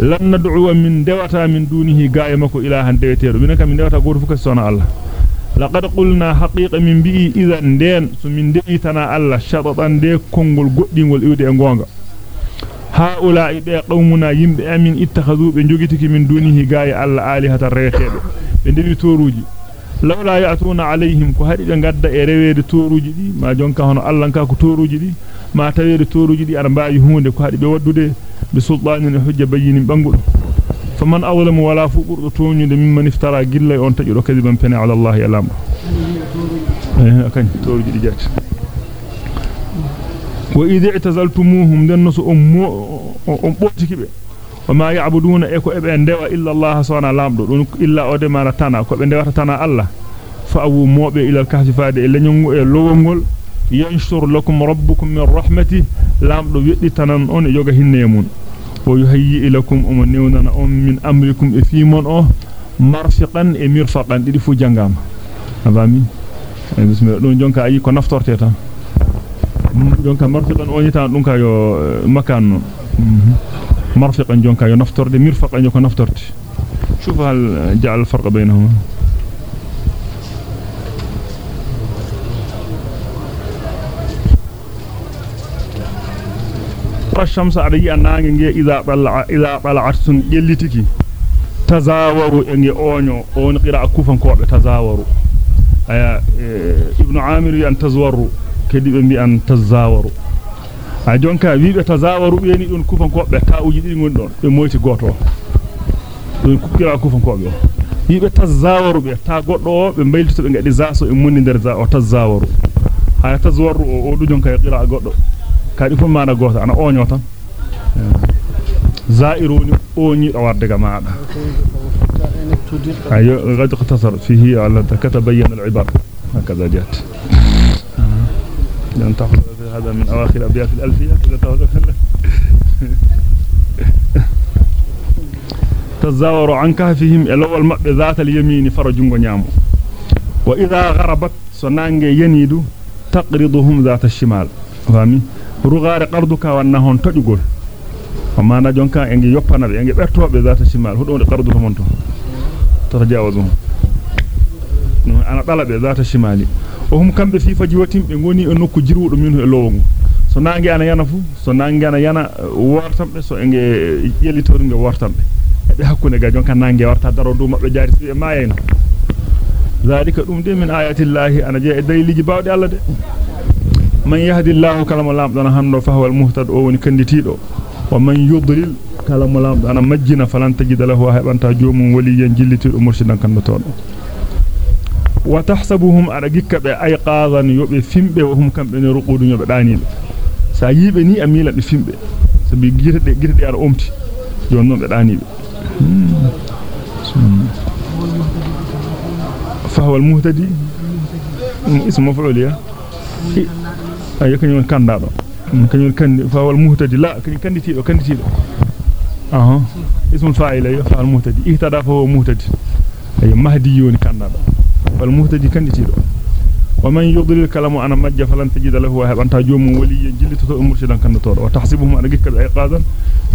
لن ندعو من دوتا من دونه قائمك إلها دوتير منك من دوتا قرفك السنة الله. لقد قلنا حقيقة من بي إذا ندين سمين ديتنا الله. شططا دي كونغل قدين والإودي أنغوانغ هؤلاء بي قومنا يمبي أمين اتخذوا بنجوغتك من دونه قائي الله آلهة الريتيب بندري توروجي e rewede toruji di ma jonka hono Allah ka ko toruji di ma tawede toruji di ar mbaawi hunde ko hadi be waddude bi sultanin hujja bayyinin bangudo faman awlamu wala fuqurdu tonyude mimman iftara gilla on tajido kadiban pene ala Allah ya lam eh kan toruji di jati wa idh i'tazaltumuhum dannasu ummu um botikibe وما يعبدون ايكو ابي اندوا الا الله سبحانه لامدو دون الا اودي ما تانا كو be ndewata tana Allah fa awu mobe ila al-kahfi faade e lenyongo e lowongol yanshur lakum rabbukum min rahmati lamdo weddi tanan on yoga hinne mun wa yuhayyi ilakum um newnana on min amrikum e fimon o marfiqan e mirfaqan didi fu jangama abami bismillah don jonka ayi ko naftorte tan non مرفقا جونكا ينفترد مرفقا يكو نفترد شوف هل جعل الفرق بينهما. الشمس علي أنانجي إذا طلع إذا طلعت سن يلتكي تزاوروا إني أونيو أون قراءة كوفا كوب تزاوروا. أيا إبن عامر أن تزوروا كدب بأن تزاوروا. A jonka wiibe tazawaru beeni don kufan kobbe taawuji didi ngon don be moyti goto don kukira kufan kobbe wiibe tazawaru be ta goddo o be baylito be ngadi zaso e monni der za o tazawaru haya tazwaru o du jonka qira goddo kadi fu mana goto ana onyo tan زائرون أوني أورد جماعة أيوة قد اقتصر فيه على كتبين العبر هكذا جاءت لأن تأخذ هذا من أواخر أبيات الألفية إذا تأخذ تزاور عن كهفهم الأول مأب ذات اليمين فرجون ونعم وإذا غربت سنانج ينيد تقرضهم ذات الشمال. فهمي؟ رغار قرضك وأنهم تجقل وما نجونك أنجي يبقنا بأنجي برتوا بذات الشمال. هدون قرضك منتو تتجاوزهم. أنا طلب ذات وهم fajiwatin be ngoni e nokku jirwudo minhu e lowongo so nangi ana yana fu so nangi ana yana wortambe so enge yelitor nge wortambe be hakkunde ga jonka nangi warta daro du mabbe jaari e mayeno zalika dum de min ayati llahi ana je e dayliji bawde alla de man yahdillahu kalama lamdana hando fa huwa almuhtad o woni kanditido wa man yudlil kalama lamdana majjina falan tajida lahu habanta jomum waliyan jillitido murshidan kandotodo وتحسبهم على جكب ايقاظا يوبي فيمبه وهم رقود يوبه دانيبه sa yibe ni amila be fimbe sabi girde girde ar omti jonnon be danibe فهو المهتدي. اسم مفعول يا. أي كان كاندادو كان كان فهو المهتدي. لا كان كانديتي دو كانديتي دو أها. اسم الفاعل فهو المهتدي. اهتدى فهو مهتدي. أي مهدي يوني كاندادو والمهتدي كانديتي دو ومن يضلل كلام أنا مجا فلن تجد له هبنتا جوم ولي جلتو مرشدا كان تور وتحسبهم ان جكب ايقاظا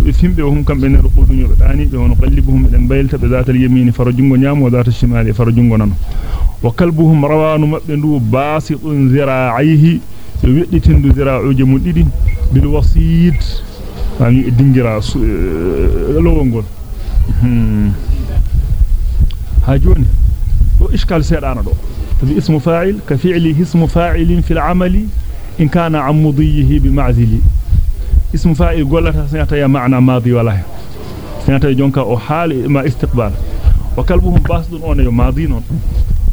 بفهمbe وهم كم بين رقود يرداني ونقلبهم من بيلت بذات اليمين. فرجنgo نيام وذات الشمال. فرجنgo نانو وكلبهم روان مبندو باسط ذراعيه. يدتندو ذراعوجه مديدي بالوسيط يعني دينغرا لوغول ها جوني وإشكال سيدانا دو. فبي اسم فاعل كفعله اسم فاعل في العمل إن كان عن مضيه بمعزل. اسم فاعل قولتا سياتا يا معنى ماضي ولا سياتا جونكا أو حال ما استقبال. وكلبهم باسد أون يو ماضي نون.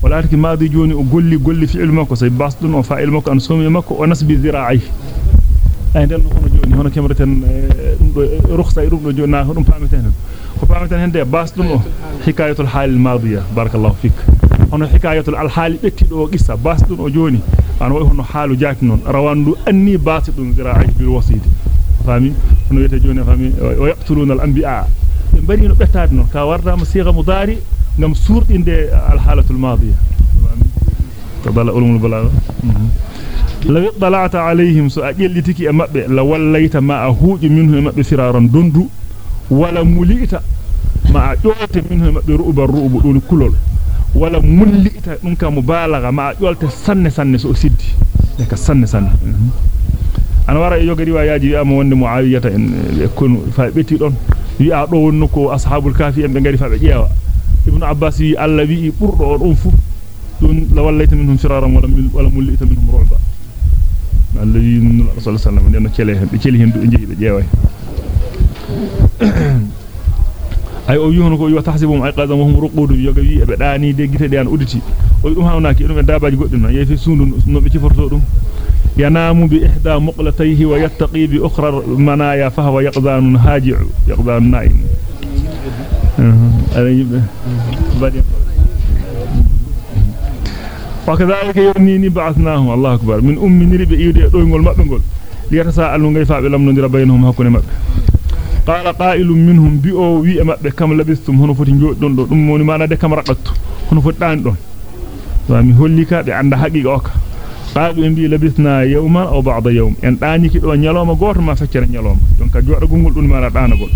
ولكن ماضي جوني قولي قولي فعل مكو سي باسد أو فاعل مكو أن سومي ونسب ذراعيه. ay den hono joni hono kemreten dum do rukhsa e dum hende bas dum o hikayatul hal al madiya barakallahu fik hono hikayatul al hal betti do qissa bas dum o joni an way hono halu jaki non rawandu anni basidun zira'i bil wasid fami hono wete joni fami o yaqtuluna al anbiya be bari no bettade non ka warda ma siga mudari ngam surdinde al halatul madiya fami tadalla ulumul balagha law tala'ta alayhim so ajellitiki e mabbe la wallayta ma huuji minhu e mabbe firaran dondu wala mulita ma a jolte minhu e mabbe ru'ban ru'bu dun kulol wala mulita dum ka mubalagha ma a jolte sanne sanne so siddi e ka sanne sanne ana wara e yogari waayaji wi ama wonde muawiyata en e konu fa beti don wi a do wonno ko ashabul kafi en be ngari fa be jeewa ibnu abbas wi alla wi burdo on fu dun la wallayta minhum firaran wala wala mulita minhum ru'ba الذي من الرسول صلى الله عليه وسلم كله بكله هندو انجي بجيوي ay o yuhono ko yo tahsibum ay qadam hum ruqudu yoga wi be dani de gite de an uditi o dum hawnaki dum e dabaji goddum non yefi sundu no be ciforto dum yanamu bi ihda muqlatayhi wa yattaqi bi ukhra manaya fa huwa yaqdanun haji'u yaqdanun na'im وكذلك يرنيني بعثناهم الله أكبر من أم نري بإيدي دوينغول مبنغول ليتساءلوا غيفا بلم ندير بينهم هكون مبه قال قائل منهم بي أو وي ام بكم لبستم؟ هنا فوتي جو دون دون موني مانا دكم رقت هنا فوت دان دون. وامي هوليكا بي اند حقيقة أوكا. قال بي لبسنا يوما أو بعض يوم. إن داني كي دو نيالوما غوتو ما فتشر نيالوما دونك جودو غول دون مانا دانا غول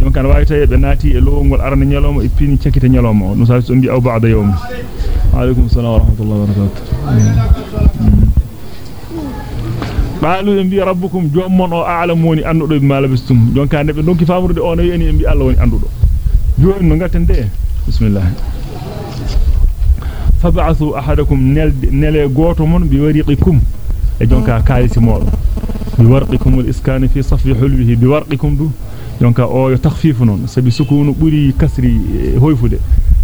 يوم كان وايتا يب ناتي لو غول ارنا نيالوما اي بيني تشكيتا نيالوما نو سابس بي أو بعض يوم. عليكم السلام ورحمة الله وبركاته. قالوا ان بي ربكم جومون أو اعلموني اندو بما لبستم دونك نبي دونك فامرده اون يني ان بي الله وني اندو جون نو غاتن دي بسم الله فبعثوا احدكم نل نل غوتو مون بوريقكم e jonka kaalisi modo bi warqikum al iskan fi safhi hulbihi bi warqikum du jonka o yo takhfifu non sabi sukunu buri kasri hoyfude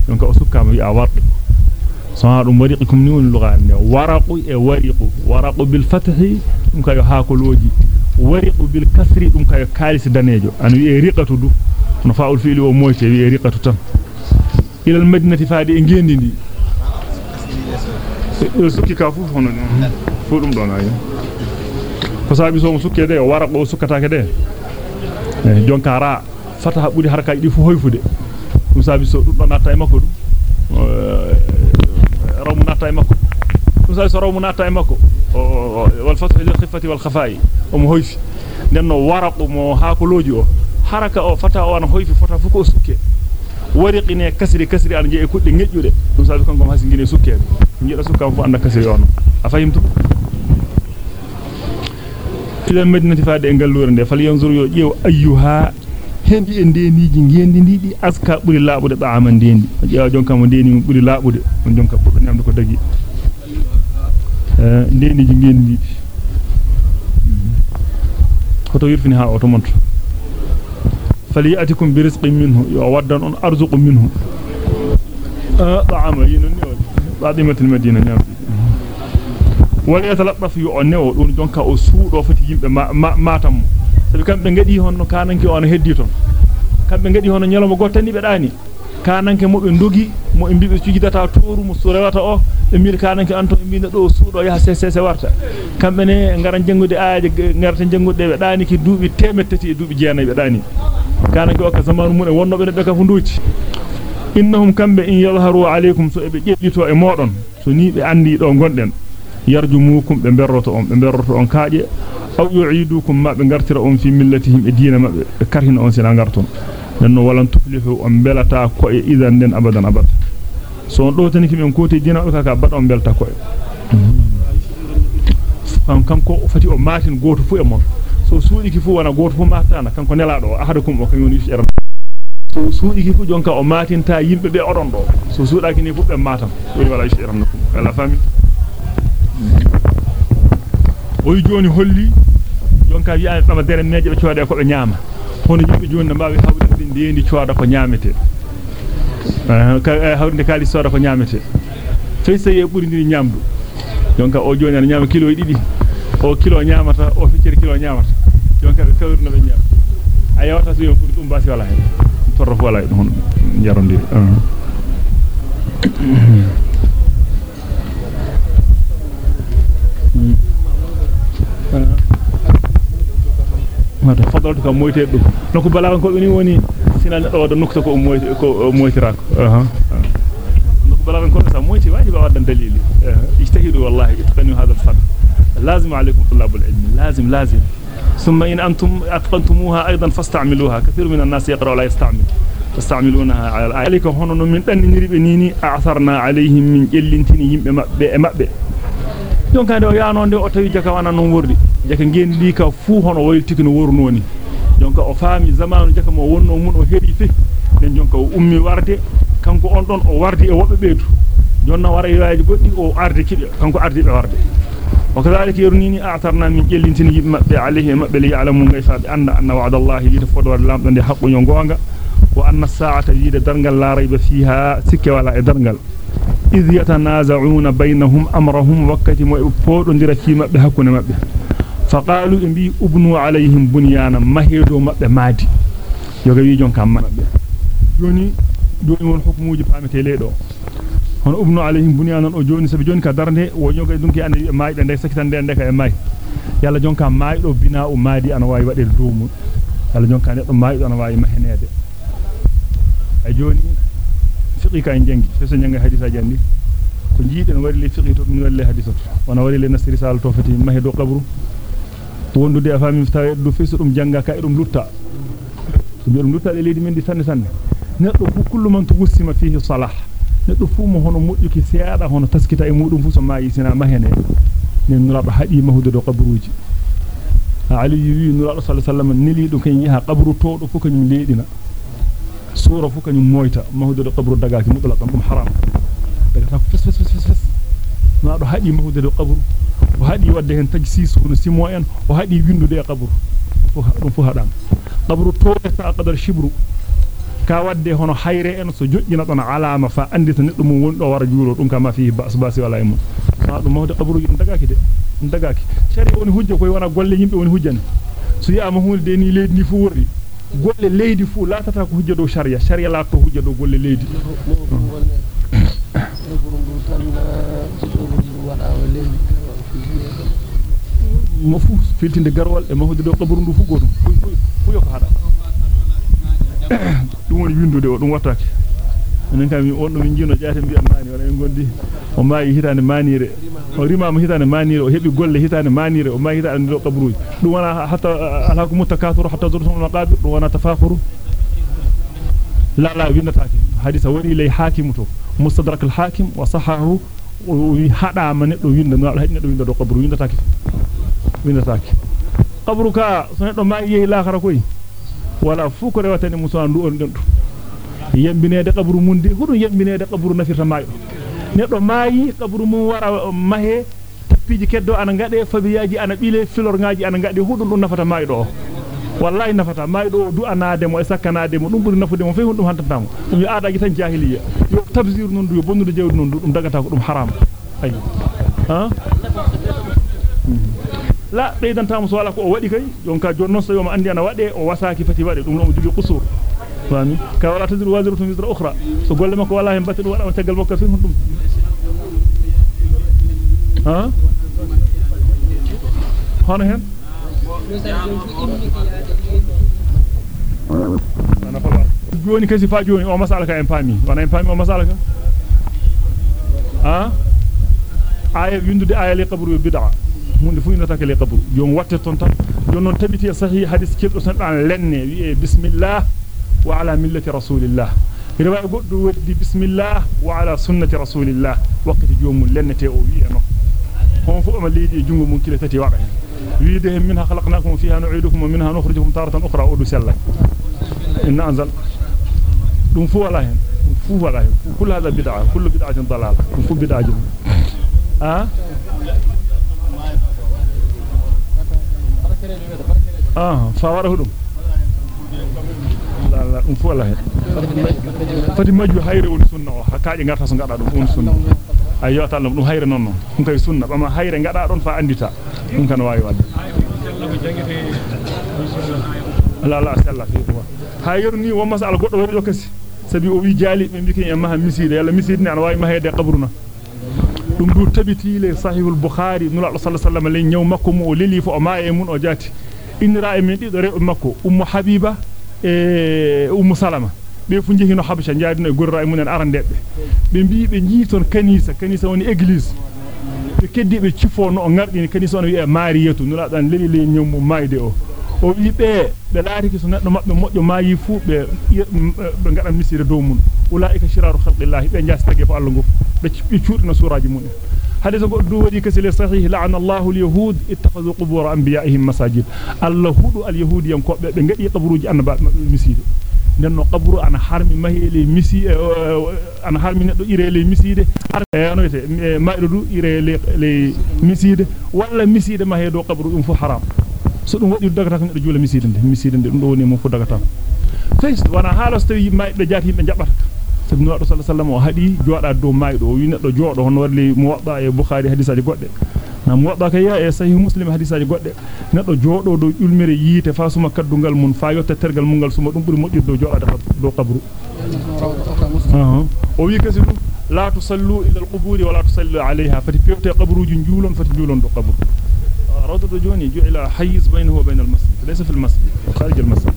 jonka o sukkama wi a warqi sama dum wariqikum ni woni lugande waraqu e wariqu waraqu bil fathi dum kayo hakoloji wariqu bil kasri dum kayo kalisi danejo an wi e riqatu du no faul fi'li o moyte wi e riqatu tan ila al madinati faadi e ngendi ndi e sukki ka fu hono fu dum don ayo ko sabi so mo sukke de waraqu o sukkataake de e jonka ra fataha buri harkaaji di fu hoyfude dum sabi so dum natta e makko dum e e khafai o mo hoyfi nenno waraqu mo hakoloji o haraka o fata o an hoyfi fota fu ko sukke wariqine kasri kasri an je e kudde ngejjude dum sabi kanko hasi ngine sukkede ngida sukkam fu anda kasri on a fahimtu ila madinati faade e gallure nde fal yanzuru yo jeew ayyuha hendi e deniji ngendi ndidi aska buri laabude daama ndendi jeewa jonka mo ndeni buri laabude on jonka burdo nyamde ko dagi eh deniji ngendi ndidi hoto yirfini ha auto monto فليأتكم برزق منه يودن أن أرزق منه طعام ينني بعضمة المدينة نعم وليتلطف يؤنه دون جونكا أو سودو fati yimbe matam sabi kambe ngadi honno kananke on heddi ton kambe ngadi hono nyaloma gottani be dani kananke mo be ndogi mo e bibe cigidata toru mo surewata o be mi kananke anto e mina do suudo ya sese warta kambe ne ngaran jengude aaje ngarata jengude be dani ki duubi temettati e duubi jeenay be dani kananke o ka zamanu mun e wonno be be ka fu nduuci innahum kambe in yadhharu alaykum so be jellito e modon so ni be andi do gonden berroto on be berroto on kaaje aw yu'idukum ma be gartira on fi millatihim e diina mabbe be karhina on sina garton nenno walan tuflihu on belata ko e idan den abadan abad so on do tan ki men koti diina o kaka badon belta ko e kanko fati o matin goto fu e mon so suudi ki fu ki jonka o matinta yimbe be odon do so suudaki ni fu be woni wala shiramnakum ala fami o joni holli jonka wi'a ay tama dere neje be coode ko be nyaama hono yimbe joni na mbawi hawde be ndendi cooda ko nyaamete eh hawde kali soda ko nyaamete fey sey e buri ndiri nyaamdu jonka o joni ana nyaama kilo didi o kilo nyaamata o feccere kilo nyaamata jonka be kawrina be nyaama a yawata so yon buri dum basi wala hen. Torro wala dum hono mata fadaltu kam moyte dum noko balagan ko ni woni sinan do do nokta ko moyti ko moytira ko aha noko balagan ko sa moyti wajiba wadan dalili ijtahidu wallahi itqanu hadha al-fan لازم عليكم طلاب العلم لازم لازم ثم إن أنتم أتقنتموها أيضا فاستعملوها كثير من الناس يقرأ ولا يستعمل تستعملونها على الآية عليك هنا من أن نريب نيني أعثرنا عليهم من جلنتني يمبئ مأبئ donc ande o yaanonde o tawi jaka wana non wordi jaka ngendi ka fu hono wayltiki no wornoni donc o faami zamanu jaka mo wonno mun o hedi fe den jonka o ummi warde kanko on don o wardi e wobbe beedu jonna wara yaaji goddi o arde kibe kanko ardi be warde وكذلك يرنيني أعترنا من جلنتين يمبئ عليه مبئ ليعلمون غيفا بأن أن وعد الله يجد فدور اللام دي حق ينقوانغ وأن الساعة يجد درنغل لا ريب فيها سكة ولا درنغل إذ يتنازعون بينهم أمرهم وقت اندر في مبئ حقنا مبئ فقالوا إن بي أبنوا عليهم بنيانا مهيدو مبئ مادي يغوي جون كام مبئ جوني جوني من حكموجي فامتي ليدو bunyanan o joni sabi joni ka darnde wo nyoga dunki ande maayde ndey sakitande ndeka e maay yalla jonka maaydo bina o maadi ana wawi wadel doomu yalla jonka neddo maaydo ana wawi mahenede ay joni fiqi ka en jangi feso nyanga hadisa jandi. Ko jiiden wari le fiqi to dum walle hadisa to wana wari le nasri sal to fati mahedo qabru. Wondude afami tawe do feso dum janga ka dum lutta. Dum lutta le leydi men di sanne sanne. Neddo fu kullu man tuwsima fihi salah. Neddo fu mo hono mojjuki seeda hono taskita e mudum fu so maayi sina mahene nen nurado hadi mahude do qabruuji. Ali wi nurado sallallahu alaihi wasallam neli do ken yaha qabru to do fu kanyum leedina sura fu kanyum moyta mahude do qabru dagaaki mutlaqan dum haram daga ta fes fes fes fes nurado hadi mahude do qabru o hadi wadde hen tajsis hono simo en o hadi windude e qabru dum fu hadam qabru to ta qadar shibru ka wadde hono hayre en so jojjina don alama fa andi to neddo mum wondo wara juuro dum kama fi bas basi wala e mun ma dum mawde qabruji dum dagaaki de dum dagaaki shari woni hujja koy wana golle yimbe woni hujjane so yaama hunde de ni leydi ni fu wordi golle leydi fu latata ko hujja do sharia sharia la to hujja do golle leydi mo fu filtinde garwal e mahude do qabru ndu fu godum fu yo ko hada dum woni windude o dum wattake enen kam on dum min jino jaate mbiam mani wala en gondi o maayi hitande manire o rimama hitande manire o hebi golle hitande manire o maayi hitande do qabruji dum wana hatta alhaku mutakathuru hatta zurtum maqabir dum wana tafakhuru la la windatake hadisa wari lay hakim to mustadrak al hakim wa sahahu wi hada ma neddo winda no hadi neddo winda do qabru windatake windatake qabru ka so neddo maayi yehi la khara koy wala fu ko rewatani musa ndu on den yembinede qabru mundi hudu yembinede qabru nafirta maayo neddo maayi qabru mun wara mahe tappiji keddo ana ngade fabiyaji ana bile filorngaaji ana ngade hudu dum nafata maayo do wallahi nafata maayo do du anade mo e sakkanade mo dum buri nafude mo fe dum hantantamo dum yo aadaji tan jahiliya yo tabzir non du yo bonnude jawdi non dum dagata ko dum haram ay ha la beydantamo so wala ko o wadi kay jonka jonnon so yoma andi ana wade o wasaaki fati wade dum no mo jogi qusur fami ka wala tadiru waziratu wizra ukhra so golle makko wala hen batti dum wada on tagal makko fi dum ha hono hen joni kasi fa joni o masala ka en pami wana en pami o masala ka ha aya windude aya li qabru bid'a hunde fu inata ka li qabru jom watte ton tan jon non tabiti sahih hadith keldo tan dan lenne wi bismillah وعلى ملة رسول الله ربا غدو بسم الله وعلى سنة رسول الله وقت يوم لنته أو هم فوق فوما ليدي جونغو مون كليتاتي وقا ويده منها خلقناكم فيها نعيدكم ومنها نخرجكم تارة أخرى ودو سلا ان انزل دون لهم ولا لهم كل هذا بدعة كل بدعة ضلالة فو بدعة جم ها آه فوارهدم ah la dum fu wala hen fati majju hayre woni sunna o hakaaje ngarta so ngada dum woni sunna ay yota Allah dum hayre non non dum kay sunna bama hayre ngada don fa andita dum kan wawi wadde la la sella fi ko hayru ni wo masala goddo wari do kasi sabi o wi jali be mbiki en maha miside yalla miside ne an wawi mahede qabruna dum du tabiti le sahihul bukhari nula sallallahu alaihi wasallam le nyaw makko mo leli fo o maaye mun o jati inra e men dido re makko ummu habiba e ummu salama be fu jehino habsha jaadino e gorra e munen arandebe be mbi be jiiton kanisa kanisa woni église be keddibe cifono o ngardini kanisa on wi'e mariyatu nula dan leli le nyammu mayde o o wi be be laariki so neddo mabbe modjo mayi fu be be ngada misire dow mun ulaika shiraru khalqillahi be jaastage fo Allah ngof be ciudina suraji mun wadi kasile sahih la'ana Allahu al-yahud ittakhadhu qubur anbiya'ihim masajid Allah hudu al-yahudi yan ko be ngadi qabruji annaba miside nenno qabru ana harmi mahele misi ana harmi neddo irele miside arno ite maydo du irele le miside walla miside mahedo qabru dum fu haram so dum wadi dagata ko neddo jula miside de miside de dum do woni mo fu dagata fes wana halos tawi maybe jati himbe jabata sabi no sallallahu alaihi wasallam o hadi joda do maydo o wi neddo jodo hono warli muwadda e bukhari hadisaji godde na muwadda ka ya e sahih muslim hadisaji godde neddo jodo do julmire yite fa suma kaddungal mun fa yotta tergal mungal suma dum buri moddirdo jodade do qabru o wi kasi dum la tusallu ila alqubur wa la tusallu alayha fati pewte qabruji julon fati julon do qabru rawdatu joni ju'ila hayz baynahu wa bayna almasjid laysa fi almasjid kharij almasjid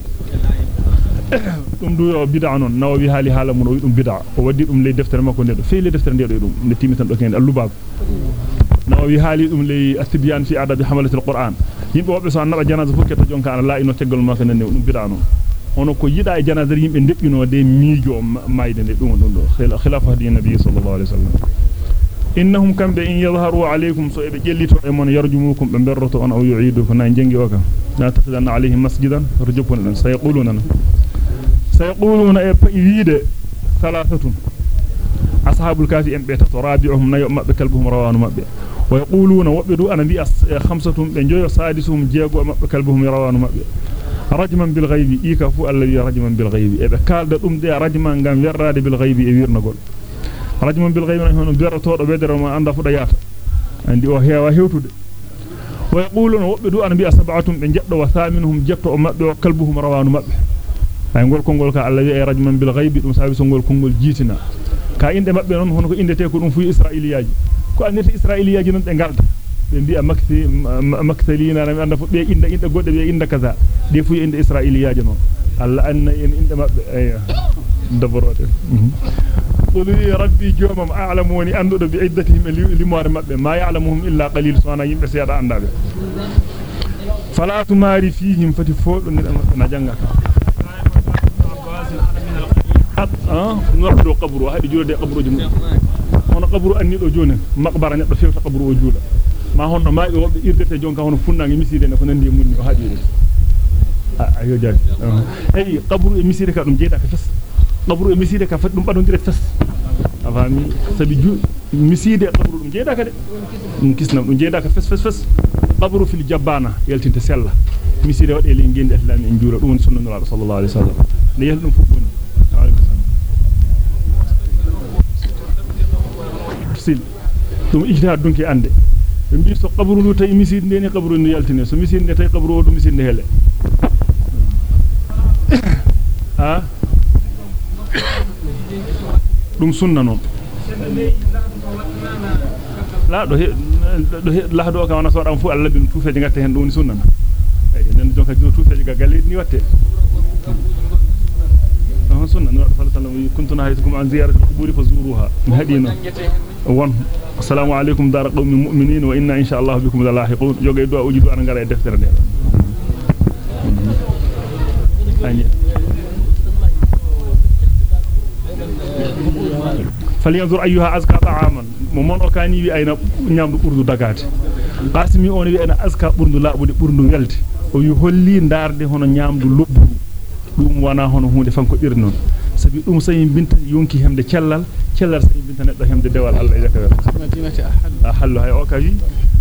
dum du yo bid'a non nawawi hali hala mun wi dum bid'a o waddi dum ley deftere makko ndedo fe le deftere ndedo dum ne timitan do kende allubab nawawi haali dum ley atibyan fi adab hamalatul qur'an yimbe wobbe so naba janaza fukke to jonka ana laino teggal makko nenne dum bid'a non hono ko yida e janaza yimbe debbino de miijo mayde ne dum dum do khilafu hadi nabi sallallahu alaihi wasallam innahum kambe in yadhharu alaykum so ebe jellito e mon yarjumukum be berroto on aw yu'idukum na jengi o kam la takhdanna alayhim masjidan rujukun sayquluna سيقولون اي إيد ثلاثة. أصحاب الكافي أن بيت رابعهم نيوم بكلبهم روان مبي ويقولون وبدوا أن بي خمسة من جو سادسهم جيبوا بكلبهم روان مبي رجما بالغيب إيكفو الذي رجما بالغيب. إذا كان الأم دي رجما قام يراد بالغيب إذير نقول. رجما بالغيب نحن بير طور بدر ما عند فريات عندي وهي وهي تد ويقولون وبدوا أن بي سبعة من جد وثامنهم جد مبي وكلبهم روان مبي ay gol kongol ka alladhi e rajman bil ghaibi dum sabi so gol kongol jitina ka inde mabbe non hono ko indete ko dum fu israiliyaji ko andete israiliyaji non be galda be bi'a makthi makthalina nam anda fu be inda inda godde be inda kaza de fu inde israiliyaji non alla anna en inde mabbe ay daborode qul rabbi jomam a'lamuni andudo bi iddatihim limore mabbe ma ya'lamuhum illa qalil sona yimbe seeda andabe fala tumari fihim fati fodo na آه، نروح قبره هذه جولة دي قبره جمل هنا قبره أني دو جونن مقبرة ندو فيو قبره وجوله ما هون ما يوب ايردت جونكا هون فنان ميسيدي نكو ندي مون ها آه، ايو جاد آه. إي قبره ميسيدي كا دوم جيتا فاس قبره ميسيدي كا فات دوم بادون ديرت فاس افامي إن be mbi so qabru lu tay miside ndeni qabru ni yaltine so miside tay qabru o dum miside hele ha dum sunna non la do he do he la do ka wana so dam fu Allah bin tufeje ngatte hen dum sunna ay nen jonka do tufeje ga galle ni watte sallallahu alaihi wasallam kuntu nahaytukum an ziyarati al-qubur fazuruha mi hadino won assalamu alaykum dar qawmi mu'minin wa inna insha Allah bikum lahiqun joge do uji do an ngara e deftere de anya falyanzur ayyuha azka ta'aman momon o kani wi ayna nyamdu burdu dagate qasimi on wi ayna azka burdu labude burdu welde o wi holli darde hono nyamdu lobbu dum wana hono hunde fanko dir non sabi dum sayin binta yonki hemde cellal cellal sayin binta neddo hemde dewal Allah e madinati ahad ahallu hay o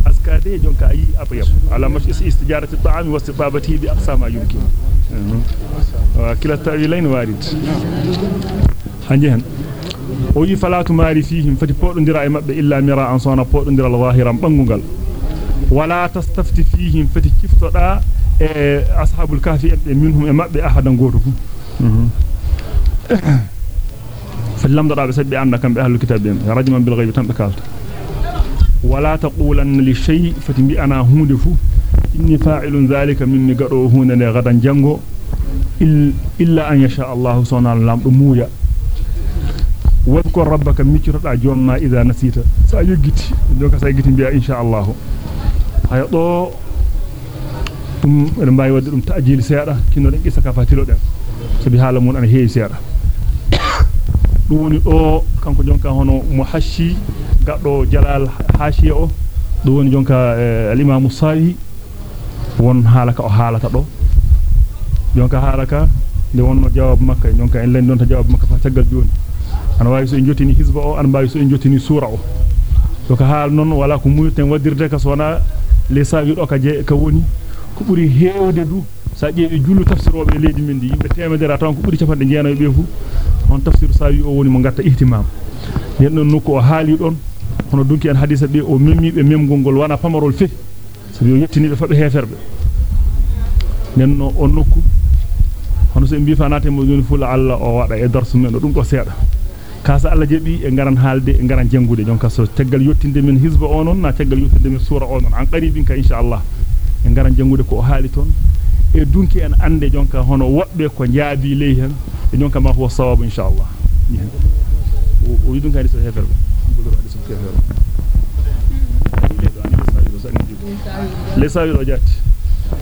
askade jonka ayi abyam ala mash istijarati at-ta'ami wa istitabatihi bi aqsa ma yumkin wa kila ta'wilain warid hanje hen o yi falatu mari fihim fati podondira e mabbe illa mira an sona podondira zahiran bangungal wala tastafti fihim fati kiftoda e ashabul kahfi e minhum e mabbe ahadan goto fu. فلم درا بسبب أن كم بأهل الكتاب رجما بالغيب تم بكالت ولا تقولن لشيء فتنبي أنا هندفو إني فاعل ذلك من قرؤه هنا غدا جنغو إلا أن يشاء الله صنع اللام مويا واذكر ربك ميكرا جوما إذا نسيت سأيجتي دوكا سأيجتي بها إن شاء الله هيا دو dum en mbawi wadde dum ta'jil seeda kino den gisa ka fatilo den sabi hala mun an heewi seeda dum woni do kanko jonka hono muhashi gaddo jalal hashiya o dum woni jonka al-imam sa'i won halaka o halata do jonka halaka de wonno jawab makka jonka en len don ta jawab makka fa tagal joni an wawi so en jotini hizba o an bawi so en jotini sura o to ka hal non wala ko muyten wadirde ka sona le sawi do ka je ka woni ko buri heewde du sa jeewi jullu tafsirobe leedi men di yimbe temedera tan ko buri capande jeenayo be fu on tafsir sawi o woni mo gatta ihtimam den non nokko o haali don hono dunki en hadisa be o memmi be memgol gol wana pamarol fe sabi o yettini be fabbe heferbe den no on nokku hono so mbi fa naate mo joni fula alla o wada e darsu men dum do seeda kasa alla jebi e ngaran haalde e ngaran jangude jonka so teggal yottinde men hizba onon na teggal yottinde men sura onon an qaribin ka inshallah e ngaran jangude ko haali ton e dunki en ande jonka hono wobbe ko jaabi ley hen e jonka ma huwa sawabu inshallah o yidun kadi so heferbe godoro hadi so heferbe le sawi do jatti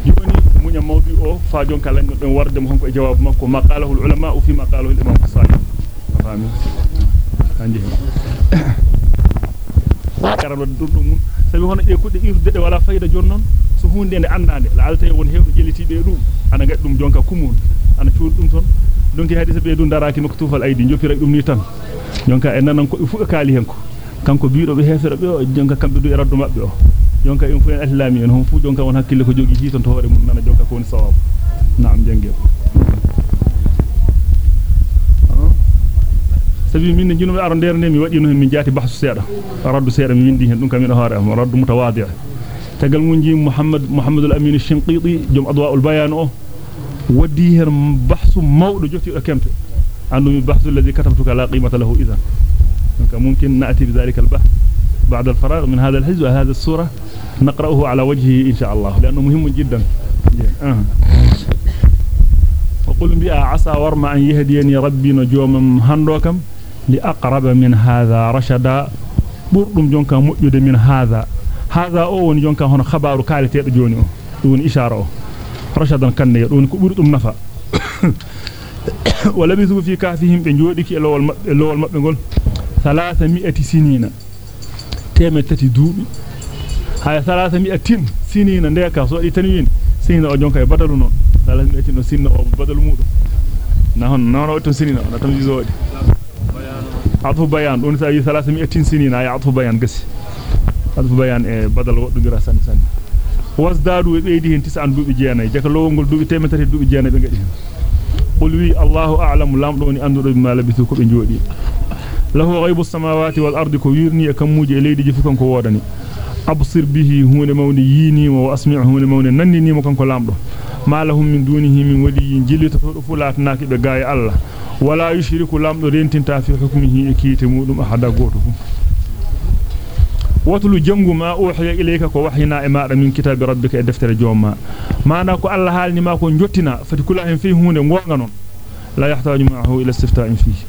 joni munya mawdi o fa jonka lanno ben warde mo honko e jawab makko maqalahu ulama fi maqalahu imam sadiq fami kanji karalo durdum sabi hono e kudde irde de wala fayda jonnon so hunde ne andande la alta won hewbe jelitibe dum ana gad dum jonka kumun ana cuud dum ton donki hadisa be dum daraki makko tufal aydi jopira dum ni tan jonka en nanan ko fu kaali hen ko kanko biido be hefere be o jonka kambe du e raddu mabbe o jonka en fu en islami en hon fu jonka won hakkille ko jogi hiton to hore mun nana jonka ko woni sawab naam jangel sabi min jinu aro der ne mi wadi no min jati bahsu seeda raddu seeda mi windi hen dum kam mi hore am raddu mutawadi tagal mun ji muhammad muhammad al-amin ash-shinqiti jom adwa al-bayan o. ودي هر بحث موضوع جوتي كمت عنده البحث الذي كتبتك لا قيمة له إذا ممكن نأتي بذلك البحث بعد الفراغ من هذا الحزب وهذه الصورة نقرأه على وجهه إن شاء الله لأنه مهم جدا آه. وقل بها عسى ورم أن يهديني ربي نجوما هندوكم لأقرب من هذا رشدا بردم جونكا مؤيد من هذا هذا أو جونكا هنا خبر كالتي جوني دون don ko buri dum nafa wala bisu fi kafihim be jodiki e lowol mabbe lowol mabbe gol 300 sinina temetati duubi hay 300 sinina ndeka so di tanwin sinina o jonka e badalu non 300 no sinna o badalu mudum na hon non o to sinina na tam jizodi atu bayan don sa yi 300 sinina ya atu gasi atu bayan e badal wodudira san san wasdadu e beedi hen tisa an duubi jeenay jaka lowngol duubi temetati duubi jeenay be ngadi hen qul wi allahu a'lamu lamdo woni andudo bima labisu ko be jodi lahu ghaibus samawati wal ardi ko wirni e kammuji e leydi jifu kanko wodani absir bihi hunde mawni yini wa asmi'u hunde mawni nandini mo kanko lamdo ma lahum min dunihi min waliyin jillita to fulatnaaki be gaay allah wala yushriku lamdo rentinta fi hukmihi e kiite mudum ahada goto fu watulu jangu ma uhiya ilayka ko wahyina e maada min kitabi rabbika e deftere jomma mana ko Allah halni ma ko jottina fati kula hen fi hunde gonga non la yahtaju ma'ahu ila istifta'in fihi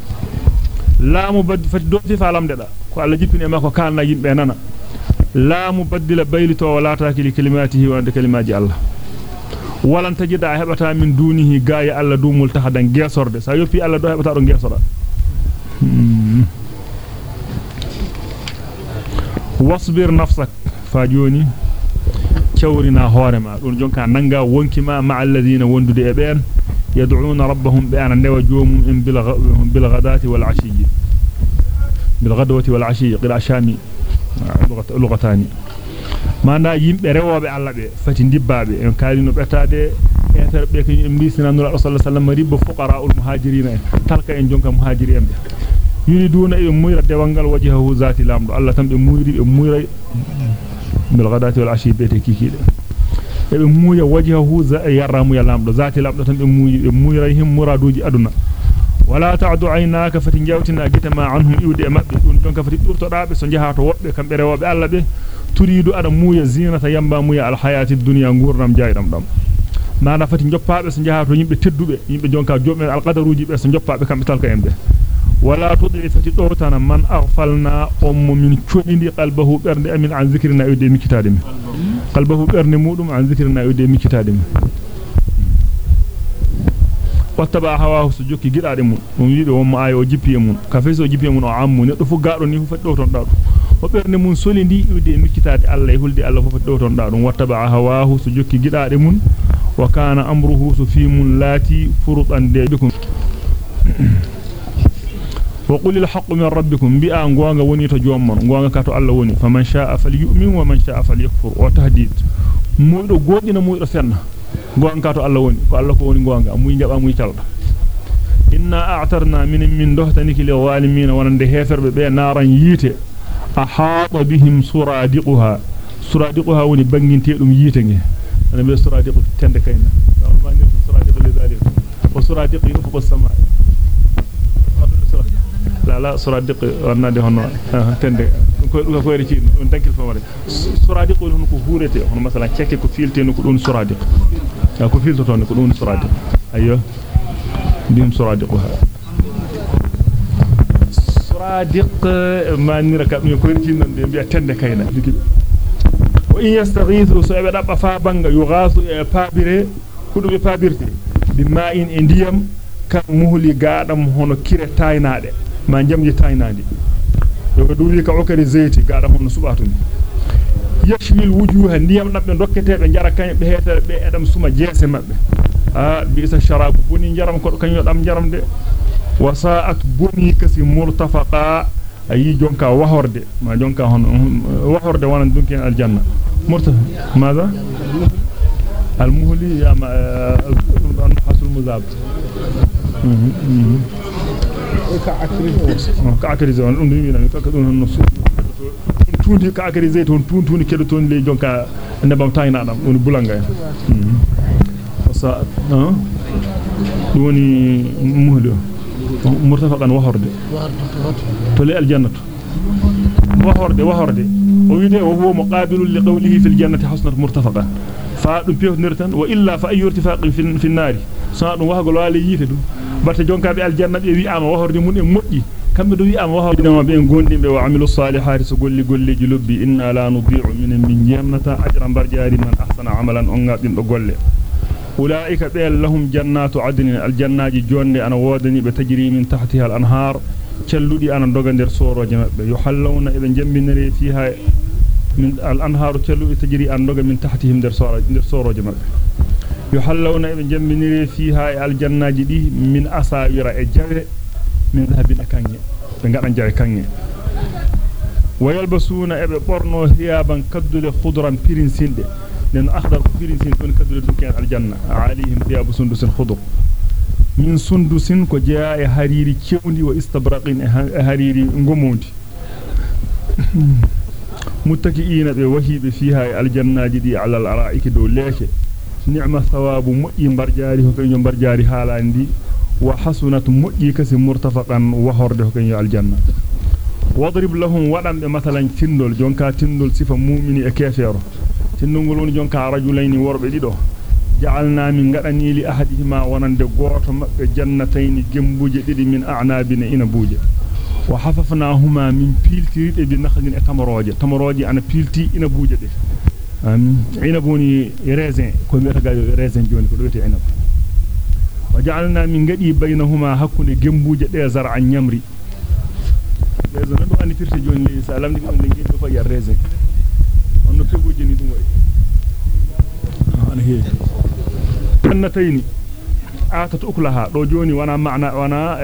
la mubaddil fati do fi falam deda ko Allah jippini ma ko kalna yimbe nana la mubaddila baylito wala taaki li kalimatihi wa kalimaji Allah walan tajida hebata min dunihi gaaya Allah dumul tahadan gesorde sa yopi Allah do hebata do gesora واصبر نفسك فاجوني تورنا هورما دون جونكا نانغا وونكيما مع الذين ووندودي ابن يدعون ربهم بان نوا جوم ان بلغهم بالغدات والعشي بالغدوه والعشي قرا شامي لغه لغه ثاني ما نا ييمبه ريوبه الله بي فتي ديبابي ان كالينو بتاده انتر بي كني امبي سنن الرسول صلى الله عليه وسلم ريب فقراء المهاجرين تلك ان جونكا مهاجرين يريدون أن يمير الدوانقال وجهه ذات الأمر. الله تم بمير بمير من الغداة والعشي بيته كيكيد يمير وجهه يرام يلامر ذات الأمر تم بمير بميرهم مرادوج أدنى. ولا تعد عيناك فتنجاوتنا جتما عنهم إيود أمأب يقولون كفتدور تراب سنجها توقب كم برواب ألا به. تريد أن موية زينة ينبى موية على حياة الدنيا نقرنا مجاي رمضان ما نفتنجوا بابس نجها تريد أن تدوب يبجون كجوم القدر وجيب سنجوا بابس كم تلقى يمده an zikrina yude mi kitademi wattaba hawahu so jokki gidaade mun dum wiibe won ayo o jippi mun ka feso jippi mun o ammu neddo fu gaado ni fu fati dowton daado o bernde mun solindi yude mi kitade Allah e hulde Allah fu fati dowton daado wattaba hawahu so jokki gidaade mun wa kana amruhu so fi mun lati furudan de bikum وقل الحق من ربكم بيا غونغا وني تو جومون غونغا كاتو الله وني فمن شاء فليؤمن ومن شاء فليكفر وتهديد مويدو غودina مويدو fenna غونغا كاتو الله وني ko الله ko woni غونغا calda inna a'tarna min min dohtaniki lil zalimin wonande heferbe be naran yite ahata bihim suradiquha suradiquha woni banginte dum yite nge ana be suradiqu tende kayna ma ni suradiqu li zalim wa suradiqu yufu as-samaa la la suradiq wannade hono tende ko ko ko reci don tankil famare suradiq hono ko hurete hono masala cekke ko filte no ko don suradiq ko filto ton ko don suradiq ayyo dim suradiquha suradiq manira kam in yastaghithu so be dabba fa banga yughasu e pabire kudu be pabirte bi ma'in e ndiyam kam muhli gaadam hono kire taynade ma jamji taynandi yoga duwi ka okari zeyti gaada hono subatu yashmil wujuha ndiyam dabbe dokketebe jara kany be hetere be edam suma jese mabbe ah bi isa sharabu boni jaram ko kanyo dam jaram de wasaat boni kasi murtafaqa ayi jonka wahorde ma jonka hono wahorde wonan dunki aljanna murtafa ماذا المهلي يا حصل مذاب ka woni muhdo murtafaqan wahorde to le aljannatu وهردي وهردي ويد وهو مقابل لقوله في الجنة حسنة مرتفقة. فأدم بيه نرتن وإلا فأي ارتفاق في, النار. سنعدم نوها قلوا لي يفدو برتجون كابي الجنة يبي أما وهردي من أمتي كم بدو يأم وهردي ما بين قوندين بي وعملوا الصالحات. سقول لي قل لي جلبي إنا لا نضيع من من جنة أجرا برجاري من أحسن عملا. أنقاط قل لي. أولئك لهم جنات عدن. الجنة جوني أنا ودني بتجري من تحتها الأنهار. Celludi ana doga der soroje mabbe yuhallawna ibe jambinere fiha min al-anharu celludi tajri an doga min tahtihim der soroje der soroje mabbe yuhallawna ibe jambinere fiha aljannaji di min asawira e jawe min dhahabin akange be ngadan jawe kange wayalbasuna ebe borno hiyaban kaddule khudran pirin nen akhdar pirin sinde ton kaddule dukken aljanna alihim thiyabu sundusin khudr min sundusin ko jaa e hariri cewndi wa istabraqin e hariri ngomondi muttaki'ina be wahibe fiha e aljannaji di ala al-ara'iki do leke ni'ma thawabu moƴƴi barjaari ko kanyo barjaari haalandi wa hasunat moƴƴi kasi murtafaqan wa horde ko kanyo aljanna wadrib lahum wadambe matalan tindol jonka tindol sifa mu'mini e kefero tindol woni jonka rajulaini worbe dido li ahadihima wonande goto mabbe jannatayn gembuje didi min a'nabin ina buje wa hafafnahuma min piltiride bi nakhlin e tamaroje tamaroje ana pilti ina buje de amin ina boni raisin ko mi taga raisin joni ko do wete ina wa ja'alna min gadi bainahuma hakkunde gembuje de zar'an nyamri raisin do andi firti joni li salam di on no feguji ni dum way ana heewi jannatayni atata uklaha do joni wana maana wana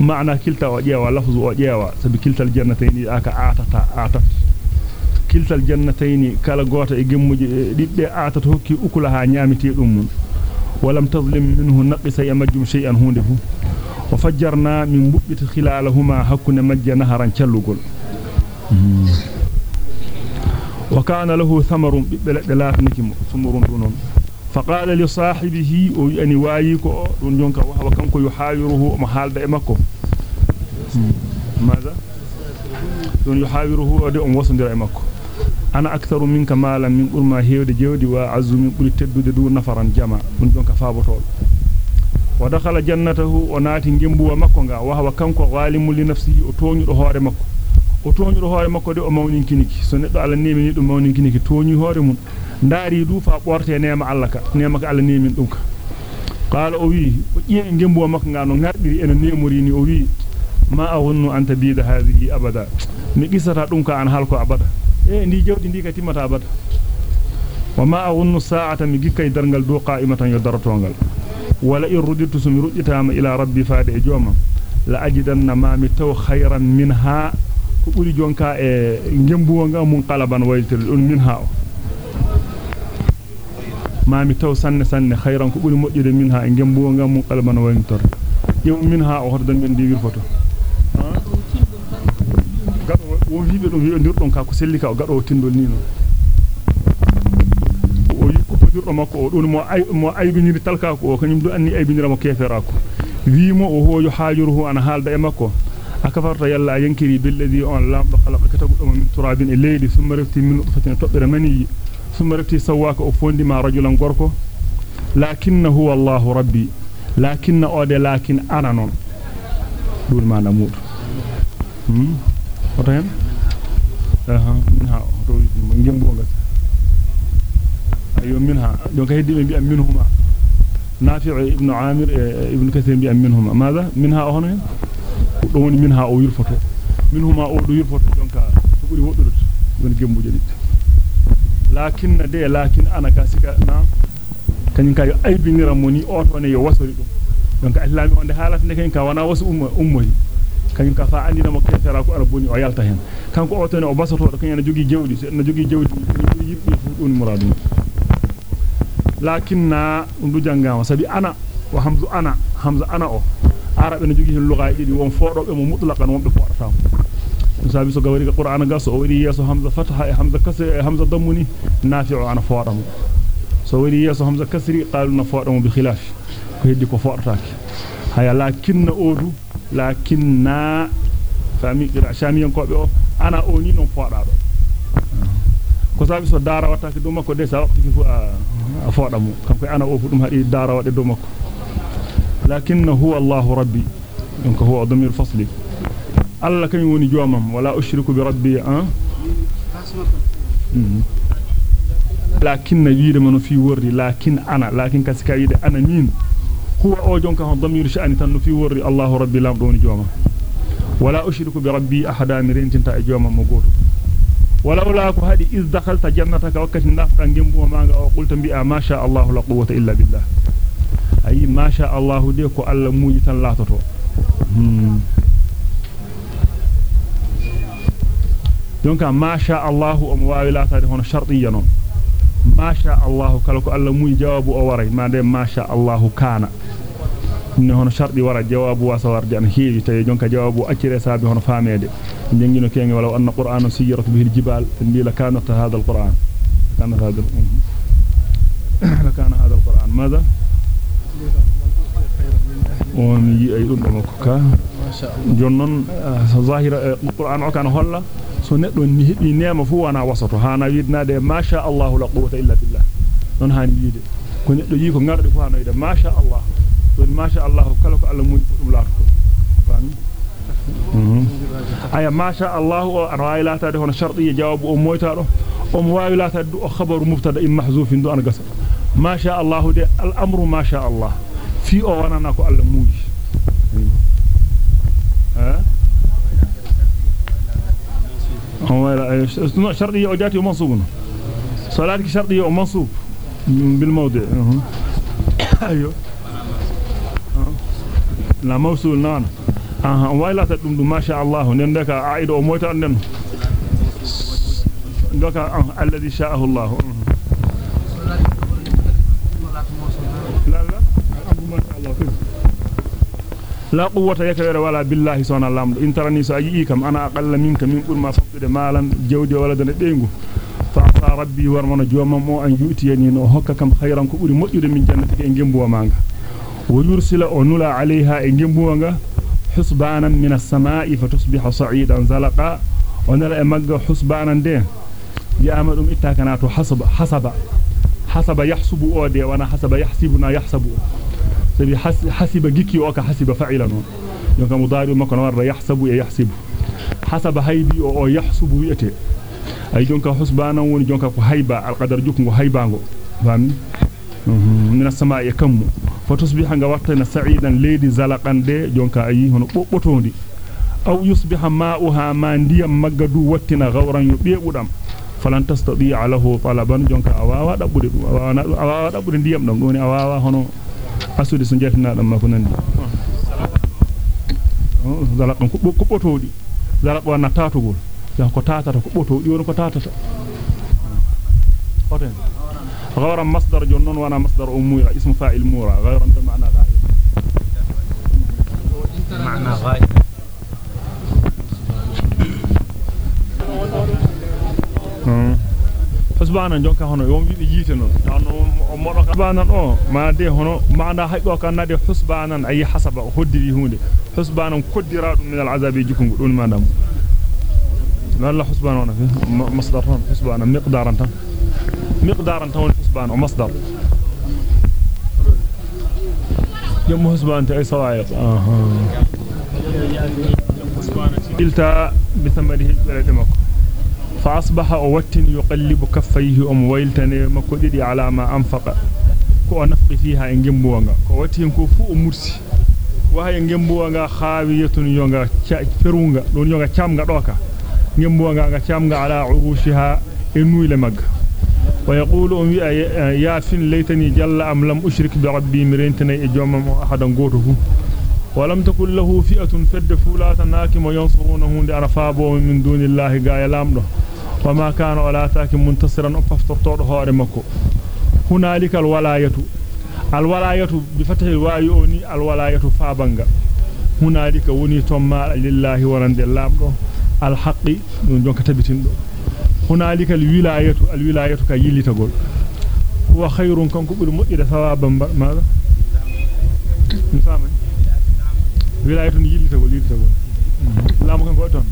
maana kilta o jeewa lafzu o jeewa sabi kiltal jannatayni aka atata atata kiltal jannatayni kala gota e gemmuji dibbe atata hokki uklaha nyaamite dum mun walam tazlim minhu naqisa yamajjum shay'an hunde fu wa fajjarna min bubbita khilalahuma hakuna majja naharan callugol فقال لصاحبه أني وايكو دون جونكا وهو كانكو يحاوره ما حالده مكو ماذا؟ دون يحاوره ودي أم وسندر مكو أنا أكثر منك مالا من قرما هيودي جودي وأعز من قري تدود دو نفرا جما دون جونكا فابوتول ودخل جنته وناتي جنبو مكو وهو كانكو ظالم لنفسه وتوني دو هوره مكو. O toñudo hoore makko de o mawninkiniki so neddo alla nemini dum mawninkiniki toñi hoore mun ndaari du fa borte neema Allah ka neema ka alla nemin dum ka qala o wi o ƴee ngembo makko ngano ngardiri en nemori ni o wi ma awunnu anta biida hadhihi abada mi gisata dum ka an halko abada e ndi jawdi ndi ka timata abada wa ma awunnu sa'ata mi gikkay dargal do qa'imatan yo daratongal wala in ruditu sumi rujitama ila rabbi faade e jomam la ajidanna ma mi taw khayran minha ko buri jonka e ngembuwo ngam mun qalaban waytir dun min ha o mami taw sanne sanne khayran ko buri modjude min ha e ngembuwo ngam mun qalaban waytir yow min ha o hordan men diwir foto gado o wiibe dum wiibe ndirdon ka ko selli ka o gado tindol ni non o yi ko dirdo makko o don mo ay mo aybiniri talka ko kanyum do anni aybinira mo kefera ko wi mo o hoyo haajuruhu ana halda e makko akafarta yalla yankiri billadhi on lamdo khalaq katagu min turabin e leydi summa refti min nutfatin tobbere mani summa refti sawaka o fondi ma rajulan gorko lakinnahu wallahu rabbi lakinna ode lakin ana non dul ma namudo hmm oto hen aha minha to mo ngembo ngata ayo minha donc heddi be bi am minhuma nafi' ibn amir ibn kathir bi am minhuma madha minha hono hen don woni minha o yurfoto minhuma o do yurfoto donc to buri woddude don gembuje didde lakin de lakin ana kasika na kanyum ka yo aybiniram moni o to ne yo wasori dum donc islami onde halata ne kanyum ka wana wasu ummo ummoy kanyum ka fa andina mo kefera ko ara boni o yalta hen kanko o to ne o basoto do kanyum na jogi jewdi se na jogi jewdi ni yibbi fu dun muradu lakinna undu jangama sabi ana wa hamzu ana hamza ana o arabe no jogi hen lugha didi won fodobe mo mutlaqan won be fodata sabi so gawari ga qur'an ga so wari yeso hamza fatha e hamza kasri e hamza dammuni nafi'u ana fodamo so wari yeso hamza kasri qalu na fodamo bi khilaf ko heddi ko fodataake haya lakinna odu lakinna fami qira shamiyan ko be o ana oni non fodado ko sabi so dara watake do makko de sa wakti fu a fodamo kanko ana o fu dum hadi dara wade do makko لكن هو الله ربي. دونك هو ضمير فصلي. الله كان يوني جومم ولا أشرك بربي ان لكن ييد من في وري لكن أنا لكن كسكا ييد أنا مين؟ هو أو جونك هون ضمير شأن تن في وري الله ربي لا دون جومم ولا أشرك بربي احد امرين تنتا جومم مغوتو ولولا هادي إذ دخلت جنتك جنبو ماغا أو قلت بي ما شاء الله لا قوة إلا بالله. Ayi masha Allah de ko Allah muuji tan latoto hmm donc masha Allah o mo waawi latade hono shartiyya non masha Allah kala ko Allah muuji jawabu o waray ma de masha Allah kana ne hono sharti wara jawabu wasa warde an heewi tay jonka jawabu accire sabi hono faamede jangino kenge wala anna qur'ana siyarat bihi aljibal bi la kana hadha alquran kana hadha alquran ماذا on yi ay dum dum ko ka jonnon zahira alquran o kan holla so neddo ni hebi neema fu wana wasato hana widnade ma sha Allah la quwwata illa billah non hani yide ko neddo yi ko ngarde fu hanoyde ma sha Allah to ma sha Allah kala ko Allah muji dum laato fami aya ma sha Allah o an wawi laatade hono sharti jawabu o moyta do o mo wawi laatade o khabaru mubtada im mahzufin do an gasa sha Allah de al amru ma sha Allah fi o wanana ko Allah muji ها هو شرطي أو جاتي منصوب صلاتك شرطي أو منصوب بالموضع. أيوه. لا موصول نان آه ويلا تدum ما شاء الله. نندك عائد أو مويتا اندن دوكا الذي شاءه الله لا لا ابو ما شاء الله tarani so ayi kam ana aqalla minka min burma fabdude malan jewdi wala dana deyngu fa asa rabbi warmana jomam mo an yu'tiyani no hokka kam khayran ko buri modjude min jannati e gembuwa manga wa yursila onula alayha e gembuwa nga husbanan min as-sama'i fatusbiha sa'idan zalaqa onala e magga husbanan de bi'ama dum ittakana to hasaba hasaba hasaba yahsubu ode wana hasaba yahsibuna yahsabu sabi hasiba gikki o ka hasiba fa'ila non donc mudari makko no warda yahsabu e yahsibu hasaba haybi o o yahsubu wi'ete ay jonka husbanan woni jonka ko hayba alqadar jukko haybango fami min as-sama'i kammu fatusbiha nga wattana sa'idan leydi zalaqande jonka ayi hono bobbotondi aw yusbiha ma'uha ma ndiyam maggadu wattina gawran yo beebudam falan tastati alahu talaban jonka awawa dabbude dum awawa dabbude ndiyam dum doni awawa hono asude so jetina dam ma ko nandi zalaqan ko ko botodi zalaq wana tatugol ya ko tatata ko botodi won ko tatata hoten غير مصدر جنون وأنا مصدر امورا اسم فاعل مورا غير بمعنى غائب معنى غائب fasbana jonka hono yom wibe yite non no modo fasbanan o ma de hono maanda haydo kan nade husbanan ay hasaba hoddiri hunde husbanan koddira dum min al'azabi jukungu don mandam wala husban wana masdar tan husbanan miqdaran tan miqdaran tan husban o masdar يوم حسبان تأي صوايق آها إلتا بثمره بلد مكو فأصبح أوتن يقلب كفيه أم ويلتني مكوددي على ما أنفق. كو نفق فيها إن جنبوانغا كو وتين كو فو أمرسي. وهي جنبوانغا خاوية يونغا فرونغا دون يونغا چامغا دوكا. جنبوانغا چامغا على عروشها إنوي لمغ ويقول أم يا فين ليتني جل أم لم أشرك بربي مرينتني إجوما أحدا قوته ولم تكن له فئة فد فولات ناكم وينصرونه دي أرفابه من دون الله قاية لامده وما كان ولا تاكم منتصرا فافترطور هور مكو. هنالك الولاية. الولاية بفتح الوايوني الولاية فابنغا. هنالك وني توما لله ورند لامده الحق دون كتبتين هنالك الولاية الولاية كيلتغول هو خير بودو مودي ثوابا ماذا؟ yillitagol yillitagol laamu kan ko ton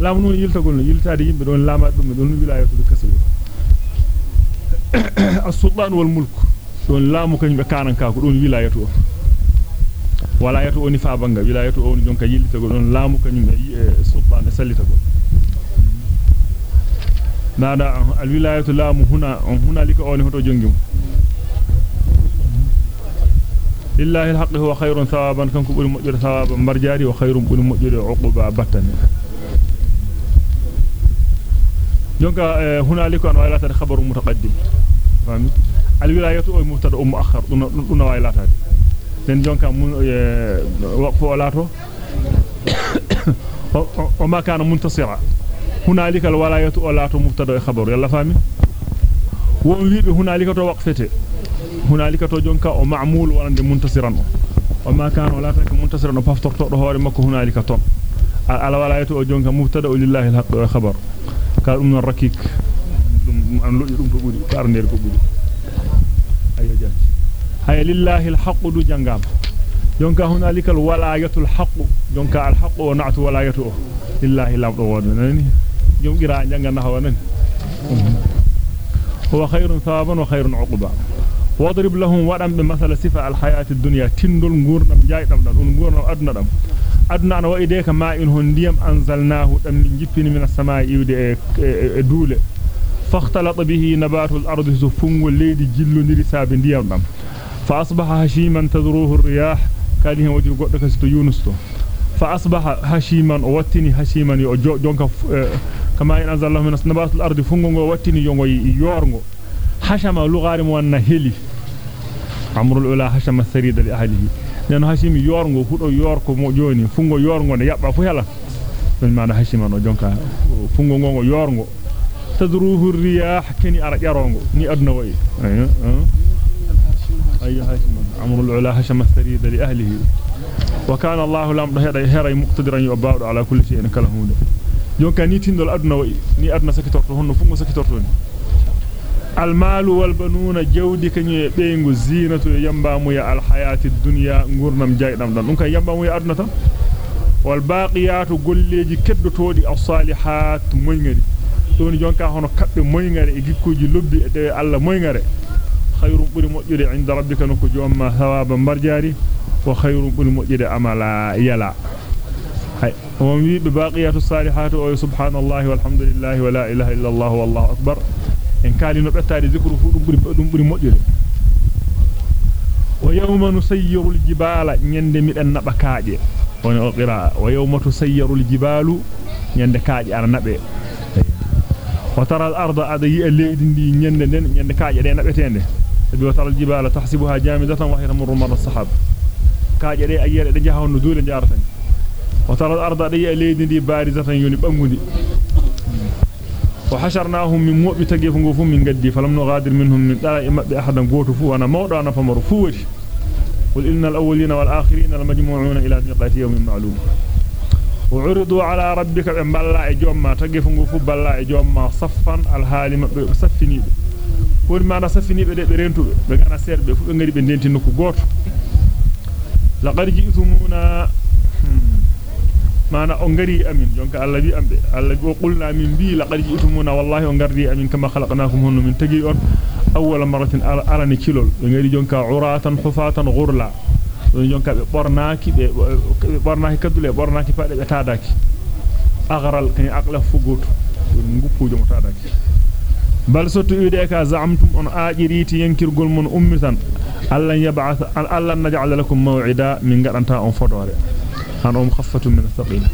laamu non yillitagol no yillitaade yimbe don laama dum don wilayatu be kasbu as-sultan wal mulk don laamu kan be kanan ka ko don wilayatu walayatu oni fa banga wilayatu o ni jonka yillitagol don laamu kan be sultan e sallitagol nada al wilayatu laamu huna huna lika oni hoto jongimo lillahi alhaq huwa khayrun thawaban kanko buri mojjere thawaba marjari wa khayrun buri mojjere uquba batane donc آه، هنالك انواع لا تخبر متقدم. فهمي الولايات أو مبتدا أو مؤخر دون لا تات دين دونك آه، وقف ولاته. وما كان منتصرا. هناك الولايات أو لا مبتدا خبر. يلا فهمي ووي هناك تو وقفته. هناك تو جونكا أو معمول ولا منتصرا. وما كان ولا تك منتصرا فافترتو هوري مكو هنالك تو الولايات أو جونكا مبتدأ لله الحق خبر. Ka dum non rakik dum an loji dum to budi karner ko budi ayo jati hay lillahi alhaq du jangam jonka hunalika alwalayatu alhaq jonka alhaq wa na'tu walayatu lillahi lam do wonani nani jom gira janga na hawa nani هو خير ثوابا وخير hayati dunya tindol ngurdam jaydam dan on ngurnam aduna dam aduna ana waide ka ma in hon ndiyam anzalnahu dam min jippini min as-samaa'i iwde e duule fakhtalata bihi nabatu al-ardi sufungo leydi jillondiri sabe ndiyam dam fa asbaha hashiman tadruhu ar-riyah kadi hen wadi goddo kasi to yunus to fa asbaha hashiman o wattini hashiman yo jonka kama in anzalallahu min nabatu al-ardi fungo go wattini yongo yorgo hashama lugari mo wanna heli amrul ula hashama sarida li ahlihi nen hashimi yorgo hudo yorko mo joni fungo yorgo ne yabba fu hela ben mana hashima no jonka fungo gongo yorgo tadruhu riyah keni ara yarongo ni adna way ayo ayo hashima amrul ula hashama sarida li ahlihi wa kana allah lam hada hera muqtadiran yubaadu ala kulli shay'in kala hunde jonka ni tindol adna way ni adna sakitorto honno fungo sakitorto ni المال والبنون جودي كني بينغو زينتو يامبامو يا الحياة الدنيا غورنام جايدام دون كان يامبامو يا ادناتا والباقيات غوليجي كدتودي الصالحات موينغري. دون جونكا هونو كاب موينغري اي غيكوجي لوبي دي الله موينغري. خير بوري موجودي عند ربك نكو جوما ثواب مرجاري وخير بوري موجودي عملا يلا. هاي. ومي باقيات الصالحات أو سبحان الله والحمد لله ولا إله إلا الله والله أكبر. En kaali no bettaade zikru fu dum buri dum buri mojjude wa yawma nusayyiru aljibala nyande miden naba kaaje woni o qira wa yawma tusayyiru aljibalu nyande kaaje ara nabe wa tara al-arda adayi al-laydi ndi nyande den nyande kaaje de nabetende bi wa tara aljibala tahsibuha jamidatan wa hiya tamurru marra as-sahab kaaje de ayere de jahaw no dule jaratan wa tara al-arda adayi al-laydi ndi barizatan yuni bangundi وحشرناهم من موبي تجيف غوفو من قدي فلم نغادر منهم من داء بأحدا. غوتو فو أنا موضع أنا فمر. فوش قل إن الأولين والآخرين المجموعون إلى ميقات يوم معلوم. وعرضوا على ربك بن بلا جوما تجيف غوفو بلا جوما صفا الحال صفني. woni mana safini be de rentube be gana serbe fu be ngari be dentino ko goto laqad ji'tumuna mana on ngari amin jonka Allah bi ambe Allah bi qulna min bi laqad ji'tumuna wallahi on gardi amin kama khalaqnakum hunnu min tagi on awwala maratin arani kilol be ngari jonka uratan hufatan ghurla don jonka be bornaaki be bornaaki kadule bornaaki paade be taadaaki agral kany aqla fugoto nguppujo mo taadaaki bal sotu ide ka za'amtum on aajiriti yankirgol mon ummitan Allah yab'ath Allah naj'al lakum maw'ida min gadanta on fodore hanum khaffatun min thaqila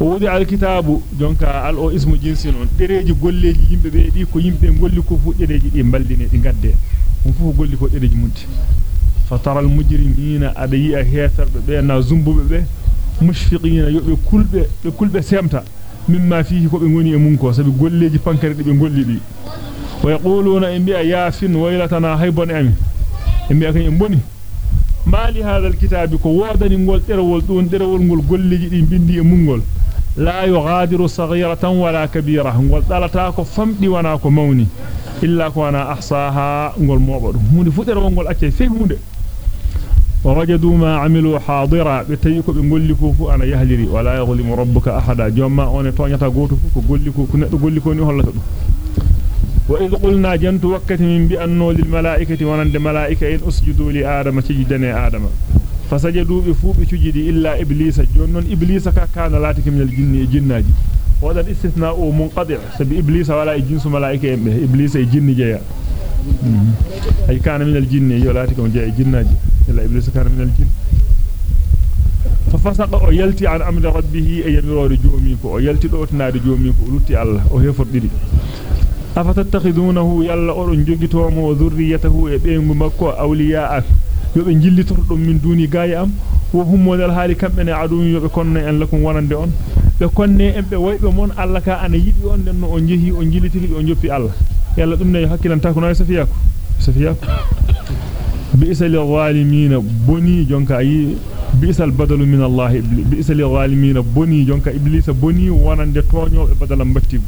wudi alkitabu jonka al o ismu jinsin on dereji golleji yimbe be di ko yimbe golli ko fu dereji di baldine di gadde on fu golli ko dereji munti fatara al mujrimina adayi a heferbe be na zumbube be mushfiqina yobe kulbe be kulbe semta mimma fihi ko be ngoni e mun ko sabi golleji pankare di be golli di wa yaquluna in bi'a yafin waylatana haybon ami in bi'a kan en boni mali hada alkitabi ko wodani ngol derewol dun derewol ngol golliji di bindi e mungol la yughadiru saghiratan wala kabira ngol dalata ko famdi wana ko mawni illa ko wana ahsaha ngol mobo dum hunde fu derewol ngol acce fe hunde ko fu ana yahliri wala yaghlimu rabbuka ahada jomma on e toñata goto fu ko golli ko ko neddo golli ko ni hollata dum وإذ قلنا جنت وقت من بأنه للملائكة ونند ملائكة إن أسجدوا لآدم تجدني آدم. فسجدوا بفوق تجد إلا إبليس. جنون إبليس كان لاتك من الجن جناج. وهذا الاستثناء منقطع. سبي إبليس ولا جنس ملائكة إبليس جن جيا. أي كان من الجن يولاتك من جاء جناج إلا إبليس كان من الجن ففسق ويلتي عن أمر ربه أي يمرور جوميك ويلتي دوتنا جوميك ولتي الله وهيفر ديدي afatattakhidunahu yalla odon jogitomo zurriyatahu e beengu makko awliyaa yobe jillitordum min duni gaaya am wo hummodal haali kambe ne adun yobe konne en lakum wonande on be konne en be waybe mon alla ka ana yidi on den no on jehi on jillitiri on joppi alla yalla dum ne hakkilanta ko no safiyako safiyako bi'sal zalimina boni jonka yi bi'sal badalu min allah bi'sal zalimina boni jonka iblisa boni wonande toñobe badalam battigo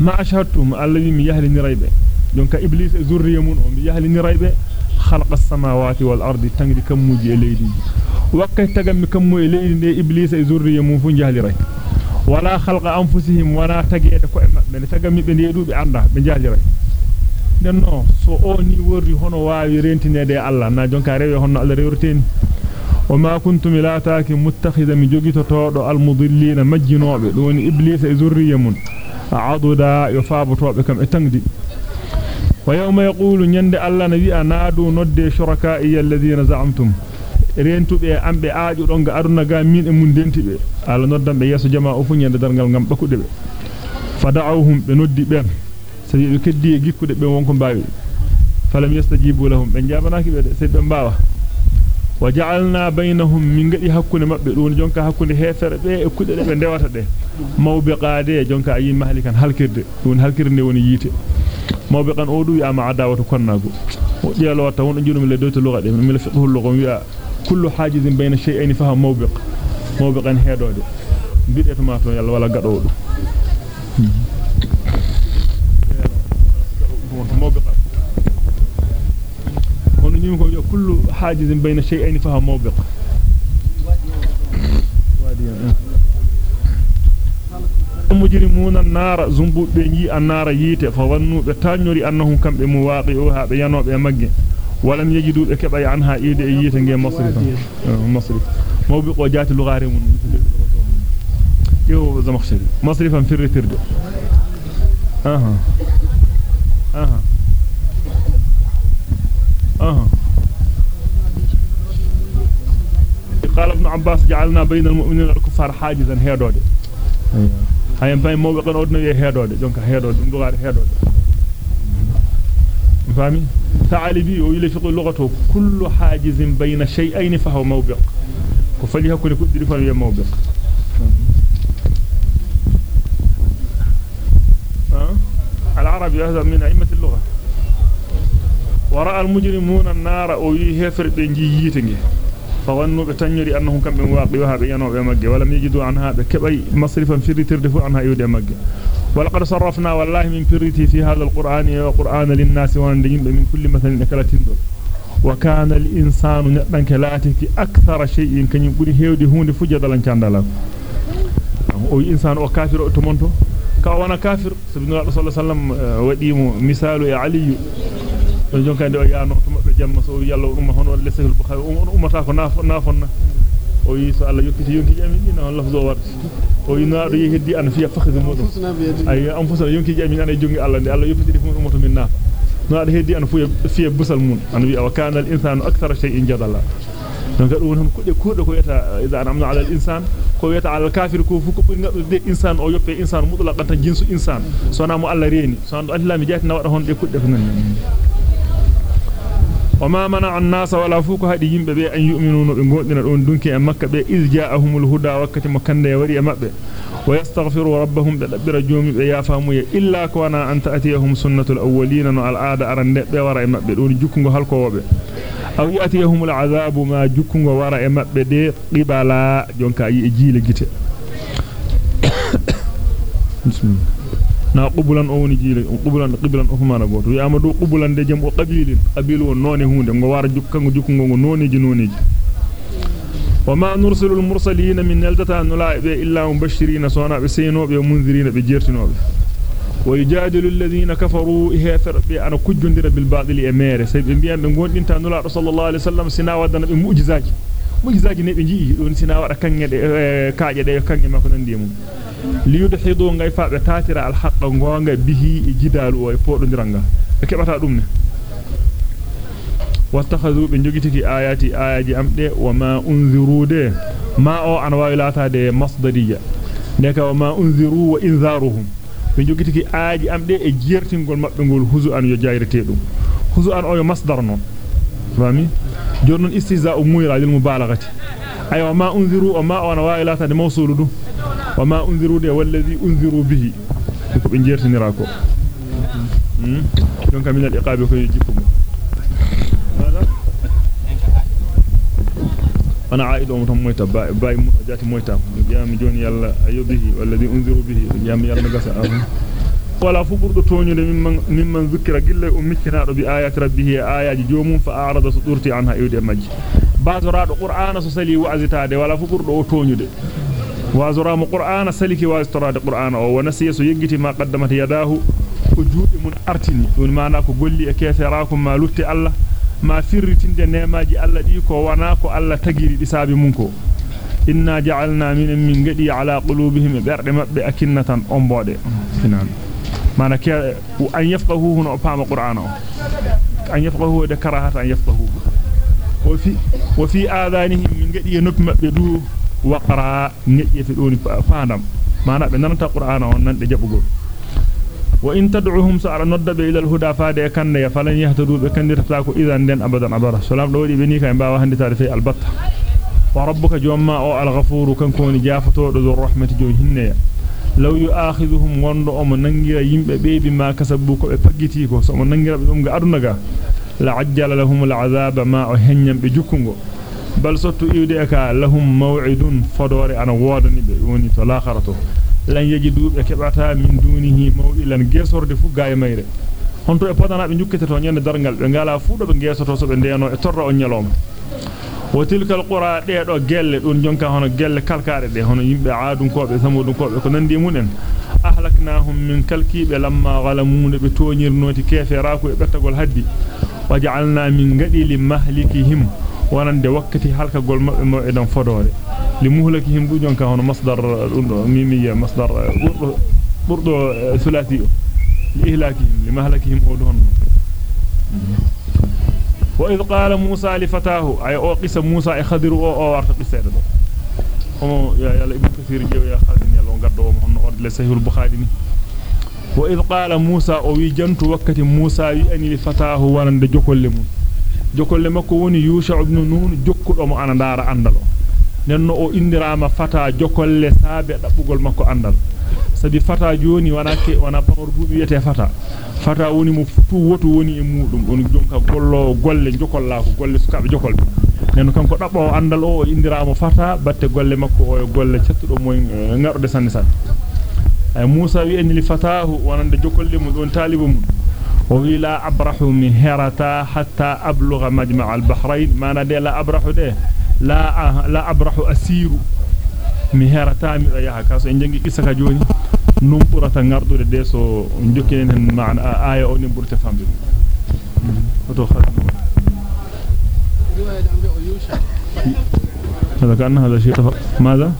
ma ashhadtum alladhi mi yahlini raybe jonka iblis e zurriya mun o mi yahlini raybe khalqa as-samawati wal ardi tangdi kammuji e leydi wakkati tagam kammu e leydi de iblis e zurriya mun fu jahli ray wala khalqa anfusihim wala tagede ko e mabbe tagam mi be ndeedu be anda be jahli ray denno so o ni worri hono waawi rentinede Allah na jonka rewe hono Allah rewrteni وما كنت ملاتاك متخذا من جوجيتو تودو المضلين مجنوبه دون ابليس e zurriya mun aduda yo faabotobe kam e tangdi wa yawma yaqulu nyande alla nabi anadu nodde shuraka'i alladhina za'amtum rentube ambe aaju don ga aduna ga min e mun dentibe alla noddambe yeso jama o fu nyande dargal ngam bakude be fada'uhum be noddi ben sabi be keddi e gikkude be wonko baawi falam yastajibu lahum be jabanaki be se be mbaawa وجعلنا بينهم من غدي حكونه مabbe don jonka hakkunde hefere be e kudde be ndewata de mawbiqade jonka ayi mahlikan halkirde don halkirde woni yite mawbiqan o du ya ma adawatu konnago o dialo wata won junum le doto lugha de min fiqhul lugha wi'a kullu hajizin bayna shay'ain fa mawbiq mawbiqan hedode bide to ma to yalla wala gado كل حاجز بين شيئين فهو موبق مجرمون النار زنبو بنجي النار ييته فظنوا بتانوري انهم كم بمواقعوها بيانوبه ماغي ولم يجدوا بكبا عنها ايده ييته غي مصرف مصرف موبق وجات لغاري من يو زمخشري مصرفا في الرترد أها. أها. أها. قال ابن عباس جعلنا بين المؤمنين والكفار حاجزا هيدود أيوه. باي موبه قن اودنا هيدود دونك هيدود دum dogaade هيدود فاهمي ثعلبي ويلي في لغته كل حاجز بين شيئين فهو موبق. كفلي هكو كدري فهو موبق. العربي هذا من أئمة اللغة. ورأى المجرمون النار أو يهفر بنجي ييتنgi فظنوا بتنيري أنهم كم من واقعها بينو بمجه ولم يجدوا عنها بكبي مصرفا في رتردف عنها يود مجه ولقد صرفنا والله من فرتي في هذا القرآن وقرآن للناس واندين من كل مثل نكلتين دول وكان الإنسان ندان كلاتك أكثر شيء كان يقول هيودي هوندي فجد لن كاندالا أو إنسان أو كافر كوانا كافر سبحان الله صلى الله عليه وسلم وديمو مثال يا علي دون كان دي يانو تما جام سو يالا وما هون ولا سيف البخاري عمر عمر تاكو ناف نافن أو يس الله يكتي يونكي جامي دينا لفظ ورد أو ينا دي هدي ان في فخذ مود اي ام فصل يونكي جامي ان جوغي الله الله يفتي دي فمو تمنا نا دي هدي ان في بسل مون ان وكان الانسان أكثر شيء جدلا donc dum hon kudde kuudo ko yata idha anamna ala al insan ko yata ala al kafir ko fu ko buri ngado de insan o yoppe insan mutlaqan tan jinsu insan sona mo Allah reeni sona Allah mi jati na wada hon de kudde ko nan وما منع الناس ولا فوق هدي يمبه بي ان يؤمنون بغودنا دون دونكي ان مكه بي اذ جاءهم الهدى وقت مكنده وري مبه ويستغفروا ربهم بدبر جومي بي يافامو الا كنا ان تاتيهم سنه الاولين على العاده ارن بي ورا مبه دون جوكغو halkowobe aw yatiyahum al'azab ma jukkungo wara e mabbe de qibala jonka yi e jile gite bismillah na qubulan o woni jile qubulan qiblan o fumana goto wi amadu qubulan de jam o qabilin qabilu won none hunde ngo wara jukkango jukkungo ngo wama nursilu al mursalin min naldata nulaibe illa mubashirin sona be seynobe munzirin be jertinobe ويجادل الذين كفروا هيفر بي أنا كجندر بالباطل اميره سي بي بيان be gondinta nula sallallahu alaihi wasallam sina wadana be mu'jizaji mu'jizaji ne be jii don sina wada kange de kaaje de kange makko nan dimu li yudhidu ngay fa be tatira al haqq gonga bihi jidalu o e podondiranga be kebata dum ne wattakhadhu be jogitiki ayati ayaji amde wama unziru de wa be jogitiki aaji amde e jertingol mabbe gol huzu an yo jayrete dum huzu an o yo masdar non fami jonnon istihza'u muyra lil mubalaghati aywa ma unziru o ma wana wailata de mawsulu dum wa ma unziru de wallazi unziru bihi ko be jertinira ko hmm donc min al iqabi ko yijiko ana aido mo tan moyta bay mun jati moyta jami joni yalla ayyubihi walladhi unziru bihi jami yalla gasa ahum wala fu burdo toñude mimman mimman zikira gille o mikkinaado bi ayati rabbihi ayaji jomum fa arada sudurti anha iwde majji bazorado qur'ana so sali wa'zitade wala fu burdo o toñude wazoramo qur'ana saliki wa'zitorade qur'ana o wa nasiya so yeggiti ma e ma firritinde neemaaji Allah di ko wana ko Allah tagiri di saabi mun ko inna ja'alna min min gadi ala qulubihim berde mabbe akinnatan ombode finan mana ke an yafqahu no paama qur'ana an yafqahu de karahata an yafqahu wa fi wa fi adanihim min gadi noppi mabbe du waqra ngejjete doni faandam mana be nanata qur'ana on nan de jabugol wadi be ni kay mbaawa handitaade fe albatta wa rabbuka jomma o al-ghafuru kan koni jafatodo do rahmati jo hinne law yu'akhidhuhum gondo o mo nangira yimbe be bi ma kasabu ko be paggiti ko so mo nangira be dum ga aduna ga la ajjala lahum al-'adhaba ma o henyam be jukkungo bal sottu iwde ka lahum maw'idun fodore ana wodani be woni to lakharato lan yajidu be kebata min dunihi maw'ilan gesorde fu gaay mayre honto e podana be jukkete to nyande dargal be ngala fu do be gesoto so be ndeno e torra on nyaloma wa tilka alqura de do gelle dun jonka hono gelle kalkaade de hono yimbe aadun ko be samudun ko be ko nandi munen ahlaknahum min kalkibe lamma galamun be toñirnoti keferaku e bettagol haddi waja'alna min gadi li mahlikihim wonande wakkati halkagol mabbe mo edan fodore li muhlakihim du jonka hono masdar dundo mimiya masdar burdo burdo sulati li ihlakihim li mahlakihim o don wa id qala musa li fatahu ay o qisa musa e khadiru o o warta qisede do homo ya yalla ibn kathir jew ya khadin yalla gaddo mo honno ordle sahih bukhari ni wa id qala musa o wi jantu wakkati musa wi ani li fatahu wonande jokolle mun jokolle makko woni yusha ibn nun jokkudo mo ana dara nenno o indirama fata jokolle saabe dabbugol makko andal sabi fata joni wana ke wana pamor duubi wiete fata fata woni mo futu woto woni e mudum on jonka gollo golle jokolla ko golle sukabe jokolbe nenno kanko dabbo andal o indirama fata batte golle makko o golle cettudo moy ngarde sanne sanne ay musa wi en li fatahu wonande jokolle mun don talibu وإلى أبرح من هرتا حتى أبلغ مجمع البحرين. ما ندى لا أبرح ده. لا أه، لا أبرح أسير. من هرتا يا هكاس إن جنگي كيسا جوني نمبرة نعرض ده ده. سو نجكين هن معنى آية أو نمبرة هذا بيو هذا هذا شيء ماذا؟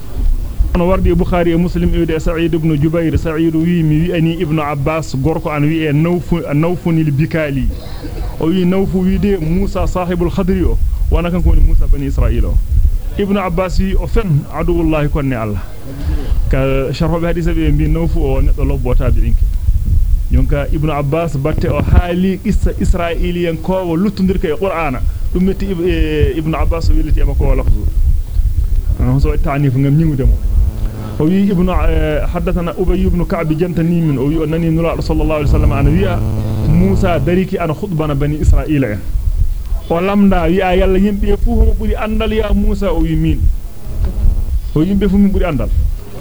أنا وردي بخاري مسلم إبدا سعيد بن جبير سعيد وي مي أني ابن عباس غوركو أن وي نوف نوف البكالي وي نوف وي دي موسى صاحب الخضر وأنا كان كوني موسى بني إسرائيل ابن عباس أفن عدو الله كوني الله كشرح بحديث بي نوف أو نتو لبوتا بإنك يونكا ابن عباس باتي أو حالي إس إسرائيليان كو لتندرك القرآن dum metti ibn abbas wiliti ma ko lafzu on ubay ibn ka'b jantani min o wi nani nura sallallahu alaihi wasallam ana wi'a musa dariki ana khutbana bani isra'ila o lamda wi'a yalla yimbe fu homo buri andal ya musa o wi min o yimbe fu min buri andal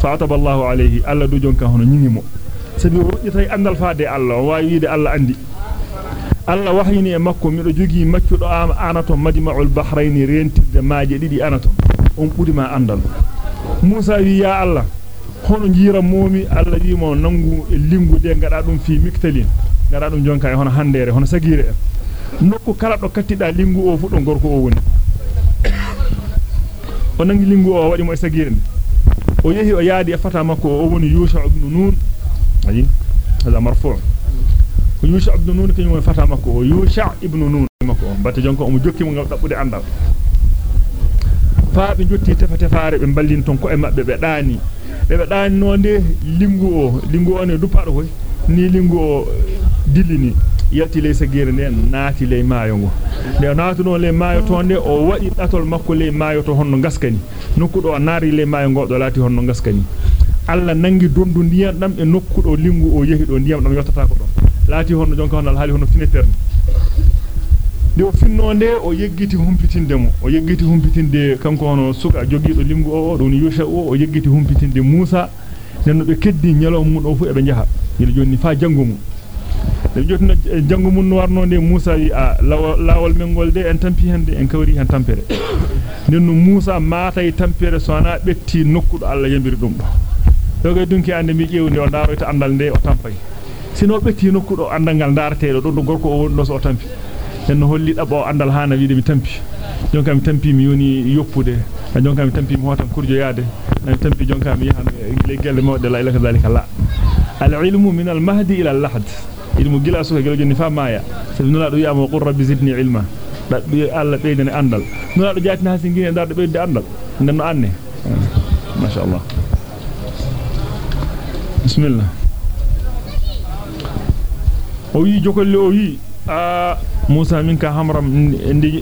fa ataba allah alayhi alla du jonka hono nyingimo sabi o rojjitay andal faade allah o wawi wiide allah andi Allah wahyini e makko mido jogi maccudo am anato majma'ul bahrayn rentirde maaje didi anato on budi ma andal Musa wi ya Allah hono jira momi Allah wi mo nangu e lingude ngada dum fi miktalin ngada dum jonka e hono handere hono sagire nokku kala do kattida lingu o fu do gorko o woni o nangi lingu o wadi mo e sagire o yehi o yaadi e fata makko o woni Yusha ibn Nun ayi hada marfu' ko yusha ibn nun kany won fata makko o yusha ibn nun makko batte jonko o mo jokki mo ngam dabbude andal fa be jotti tefa tefaare be ballin ton ko e mabbe be daani be be daani nonde de lingu o lingu o ne dupado koy ni lingu o dillini yalti ley sagere nden naati ley maayo ngo. Nde naatu no ley maayo to nde o waɗi datol makko ley maayo to honno gaskani nokkudo o naari ley maayo ngo do laati honno gaskani alla nangi dondu ndiyam dam e nokku do lingu o yehi do ndiyam dam yottata ko don laati honno jonka honno haali honno fineterne de o finnonde o yeggiti humpitinde mo o yeggiti humpitinde kanko hono suka jogiido lingu o don yusha o o yeggiti humpitinde Musa nenno be keddi nyalo mun o fu e be jaha yel jonni fa jango mu de jotna jango mun warno de Musa wi a lawol mengol de en tampi hande en kawri hen tampere nenno Musa matay tampere so na betti nokkudo Allah yambiri dum do doge dunki ande mi ƴewni o daroyta andal nde o tampay sino betti nokkudo andal ngal darteedo do gorko o wonno so tampi en holli dabo andal hana wiide mi tampi jonka mi tampi mi yoni yoppude jonka mi tampi mi hotan kurjo yaade mi tampi jonka mi yahan le gelle mawde la ilaha zalika la al ilmu min al mahdi ila al lahd ilmu gila suka gelo joni fa maya sabi nula do yamo qur rabbi zidni ilma da bi alla beydene andal nula do jaatina hasin gine dar do beyde andal nenno anne ma sha Allah bismillah o wi jokolle o wi a Musa min ka hamram ndi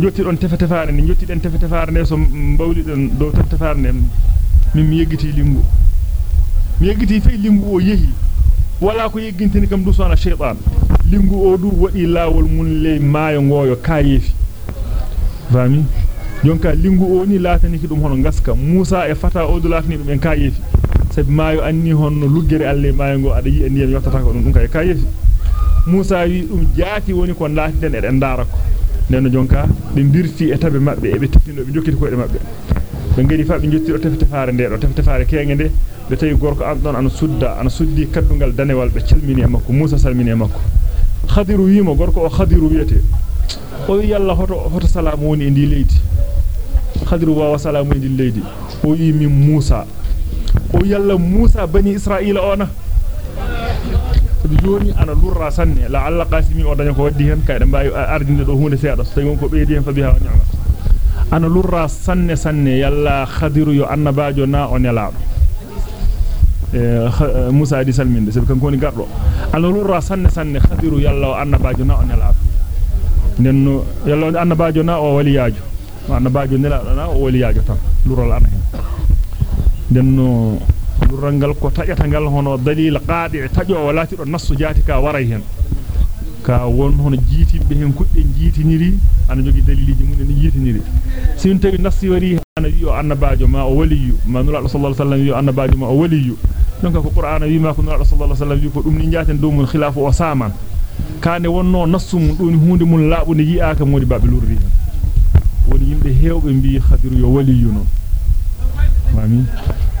jotti don tefe tefaare ndi jotti den tefe tefaare ne so mbawli den do tefe tefaare ne min mi yeggiti lingu mi yeggiti fe lingu o yehi wala ko yeggintini kam du sona shaytan lingu o du wadi lawol mun le maayo ngoyo kayefi fami jonka lingu o ni latani ki dum hono ngaska Musa e fata o du latani dum en kayefi sabi maayo anni honno luggere alle maayo ngo ada yi en ndiyam yottata ko dum dum kay kayefi Musa wi dum jaati woni ko laatiden e den dara ko nenno jonka be birti e tabe mabbe e be tefino be jokkiti ko e mabbe be ngari fa be jotti o tefte faare nde do tefte faare kenge nde be tawi gorko an don ana sudda ana suddi kaddungal danewal be calmini e makko Musa salmini e makko khadiru wimo gorko o khadiru wiyete o yalla hoto hoto salamu woni e ndi leydi khadiru wa salamu e ndi leydi o yi min Musa o yalla Musa bani Israila ona joni ana lurra sanne la alla qasimi o daña ko waddi hen kayde mbaawi ardinde do hunde seeda so tawi ko beedi hen fa biha ni'ma ana lurra sanne sanne yalla khadiru yo annabaajo na o nelaado e Musa di salminde sabi kanko ni gardo ana lurra sanne sanne khadiru yalla o annabaajo na o nelaado nenno yalla o annabaajo na o waliyaajo annabaajo nelaado na o waliyaajo tan lural ana hen nenno lurangal ko tajata gal hono dalil qaadi tajo walati do nassu jaati ka waray hen ka won hono jiitibbe hen kudde jiitiniri ana jogi daliliji mun ni jiitiniri sin tawi nassi wari ana wi'o annabaajo ma o waliyu ma nula sallallahu alaihi wasallam wi'o annabaajo ma o waliyu donc ko qur'ana wi ma ko nula sallallahu alaihi wasallam wi ko dum ni jaaten do mun khilafu o saman kane wonno nassu mun doni hunde mun laabunde yi'aka modi babbe lurri woni yimbe heewbe mbi khadiru yo waliyu non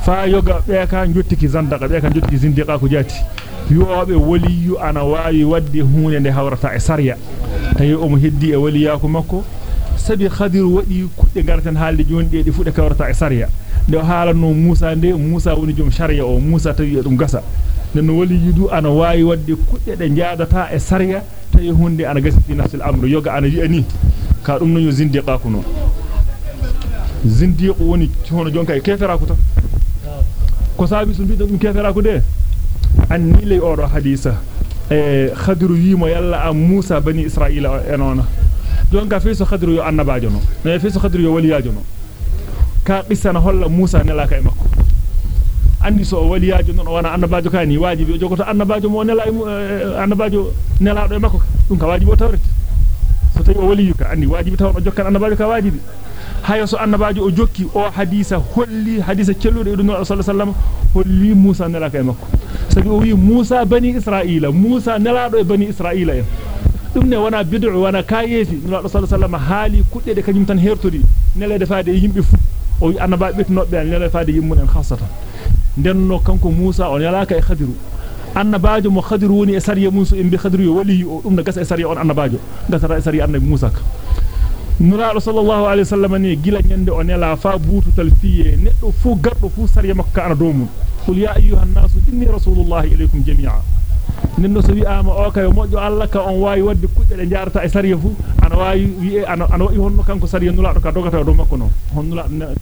fa yoga be ka jottiki zandaka be ka jottiki zindiqa ko jati. Yobe waliyu ana waawi wadde hunde nde hawrata e sariya tawi o mo heddi e waliyako makko sabi khadir wadi kudde gartan haalde joni de fude kawrata e sariya de haalano Musa nde Musa woni jom sharia o Musa tawi dum gasa. Den waliyu du ana waawi wadde kudde de jaadata e sariya tawi hunde ana gasi fi nafsil amru yoga ana wi ani ka dum no zindiqa ko non zindiqo woni hono jonka e kefera ko tan. Ko saabi so biddo dum kefera ko de anni lay odo hadisa e khadiru yimo yalla am Musa bani Israila enona jonka feeso khadiru yo annabaajo no ne feeso khadiru yo waliyaajo no ka qissana holla Musa nela kay makko andi so waliyaajo non wana annabaajo kani wajibi jogoto annabaajo mo nela annabaajo nelaado e makko dum ka wajibi o tawrete so tawi o waliyuka andi wajibi taw o jokkan annabaajo ka wajibi hayo so annabaajo o jokki o hadisa holli hadisa cellude e dum sallallahu holli Musa nelaka e makko sabi o wi Musa bani Israila Musa nelaado e bani Israila en dum ne wana bid'u wana kayefi sallallahu alaihi wasallam haali kudde de kanyum tan hertori nelede faade yimbe fu o wi annabaajo betnobbe en nelede faade yimmun en khassatan denno kanko Musa o nelaka e Khadiru annabaajo mo Khadiru woni e sariya mun so en bi Khadiru wali o dum na gasa e sariya on annabaajo gasata e sariya annabi Musa ka nuraado sallallahu alaihi wasallam ni gila nyande o nela fa bututal fiye neddo fu gardo fu sariya makka ana do mun qul ya ayyuhan nasu inni rasulullahi ilaykum jami'a nenno so wi ama o kay mojo alla ka on wawi wadde kudde de jarata e sariya fu ana wawi wi ana ana wi honno kanko sariya nulaado ka dogata do makko non hon nulaado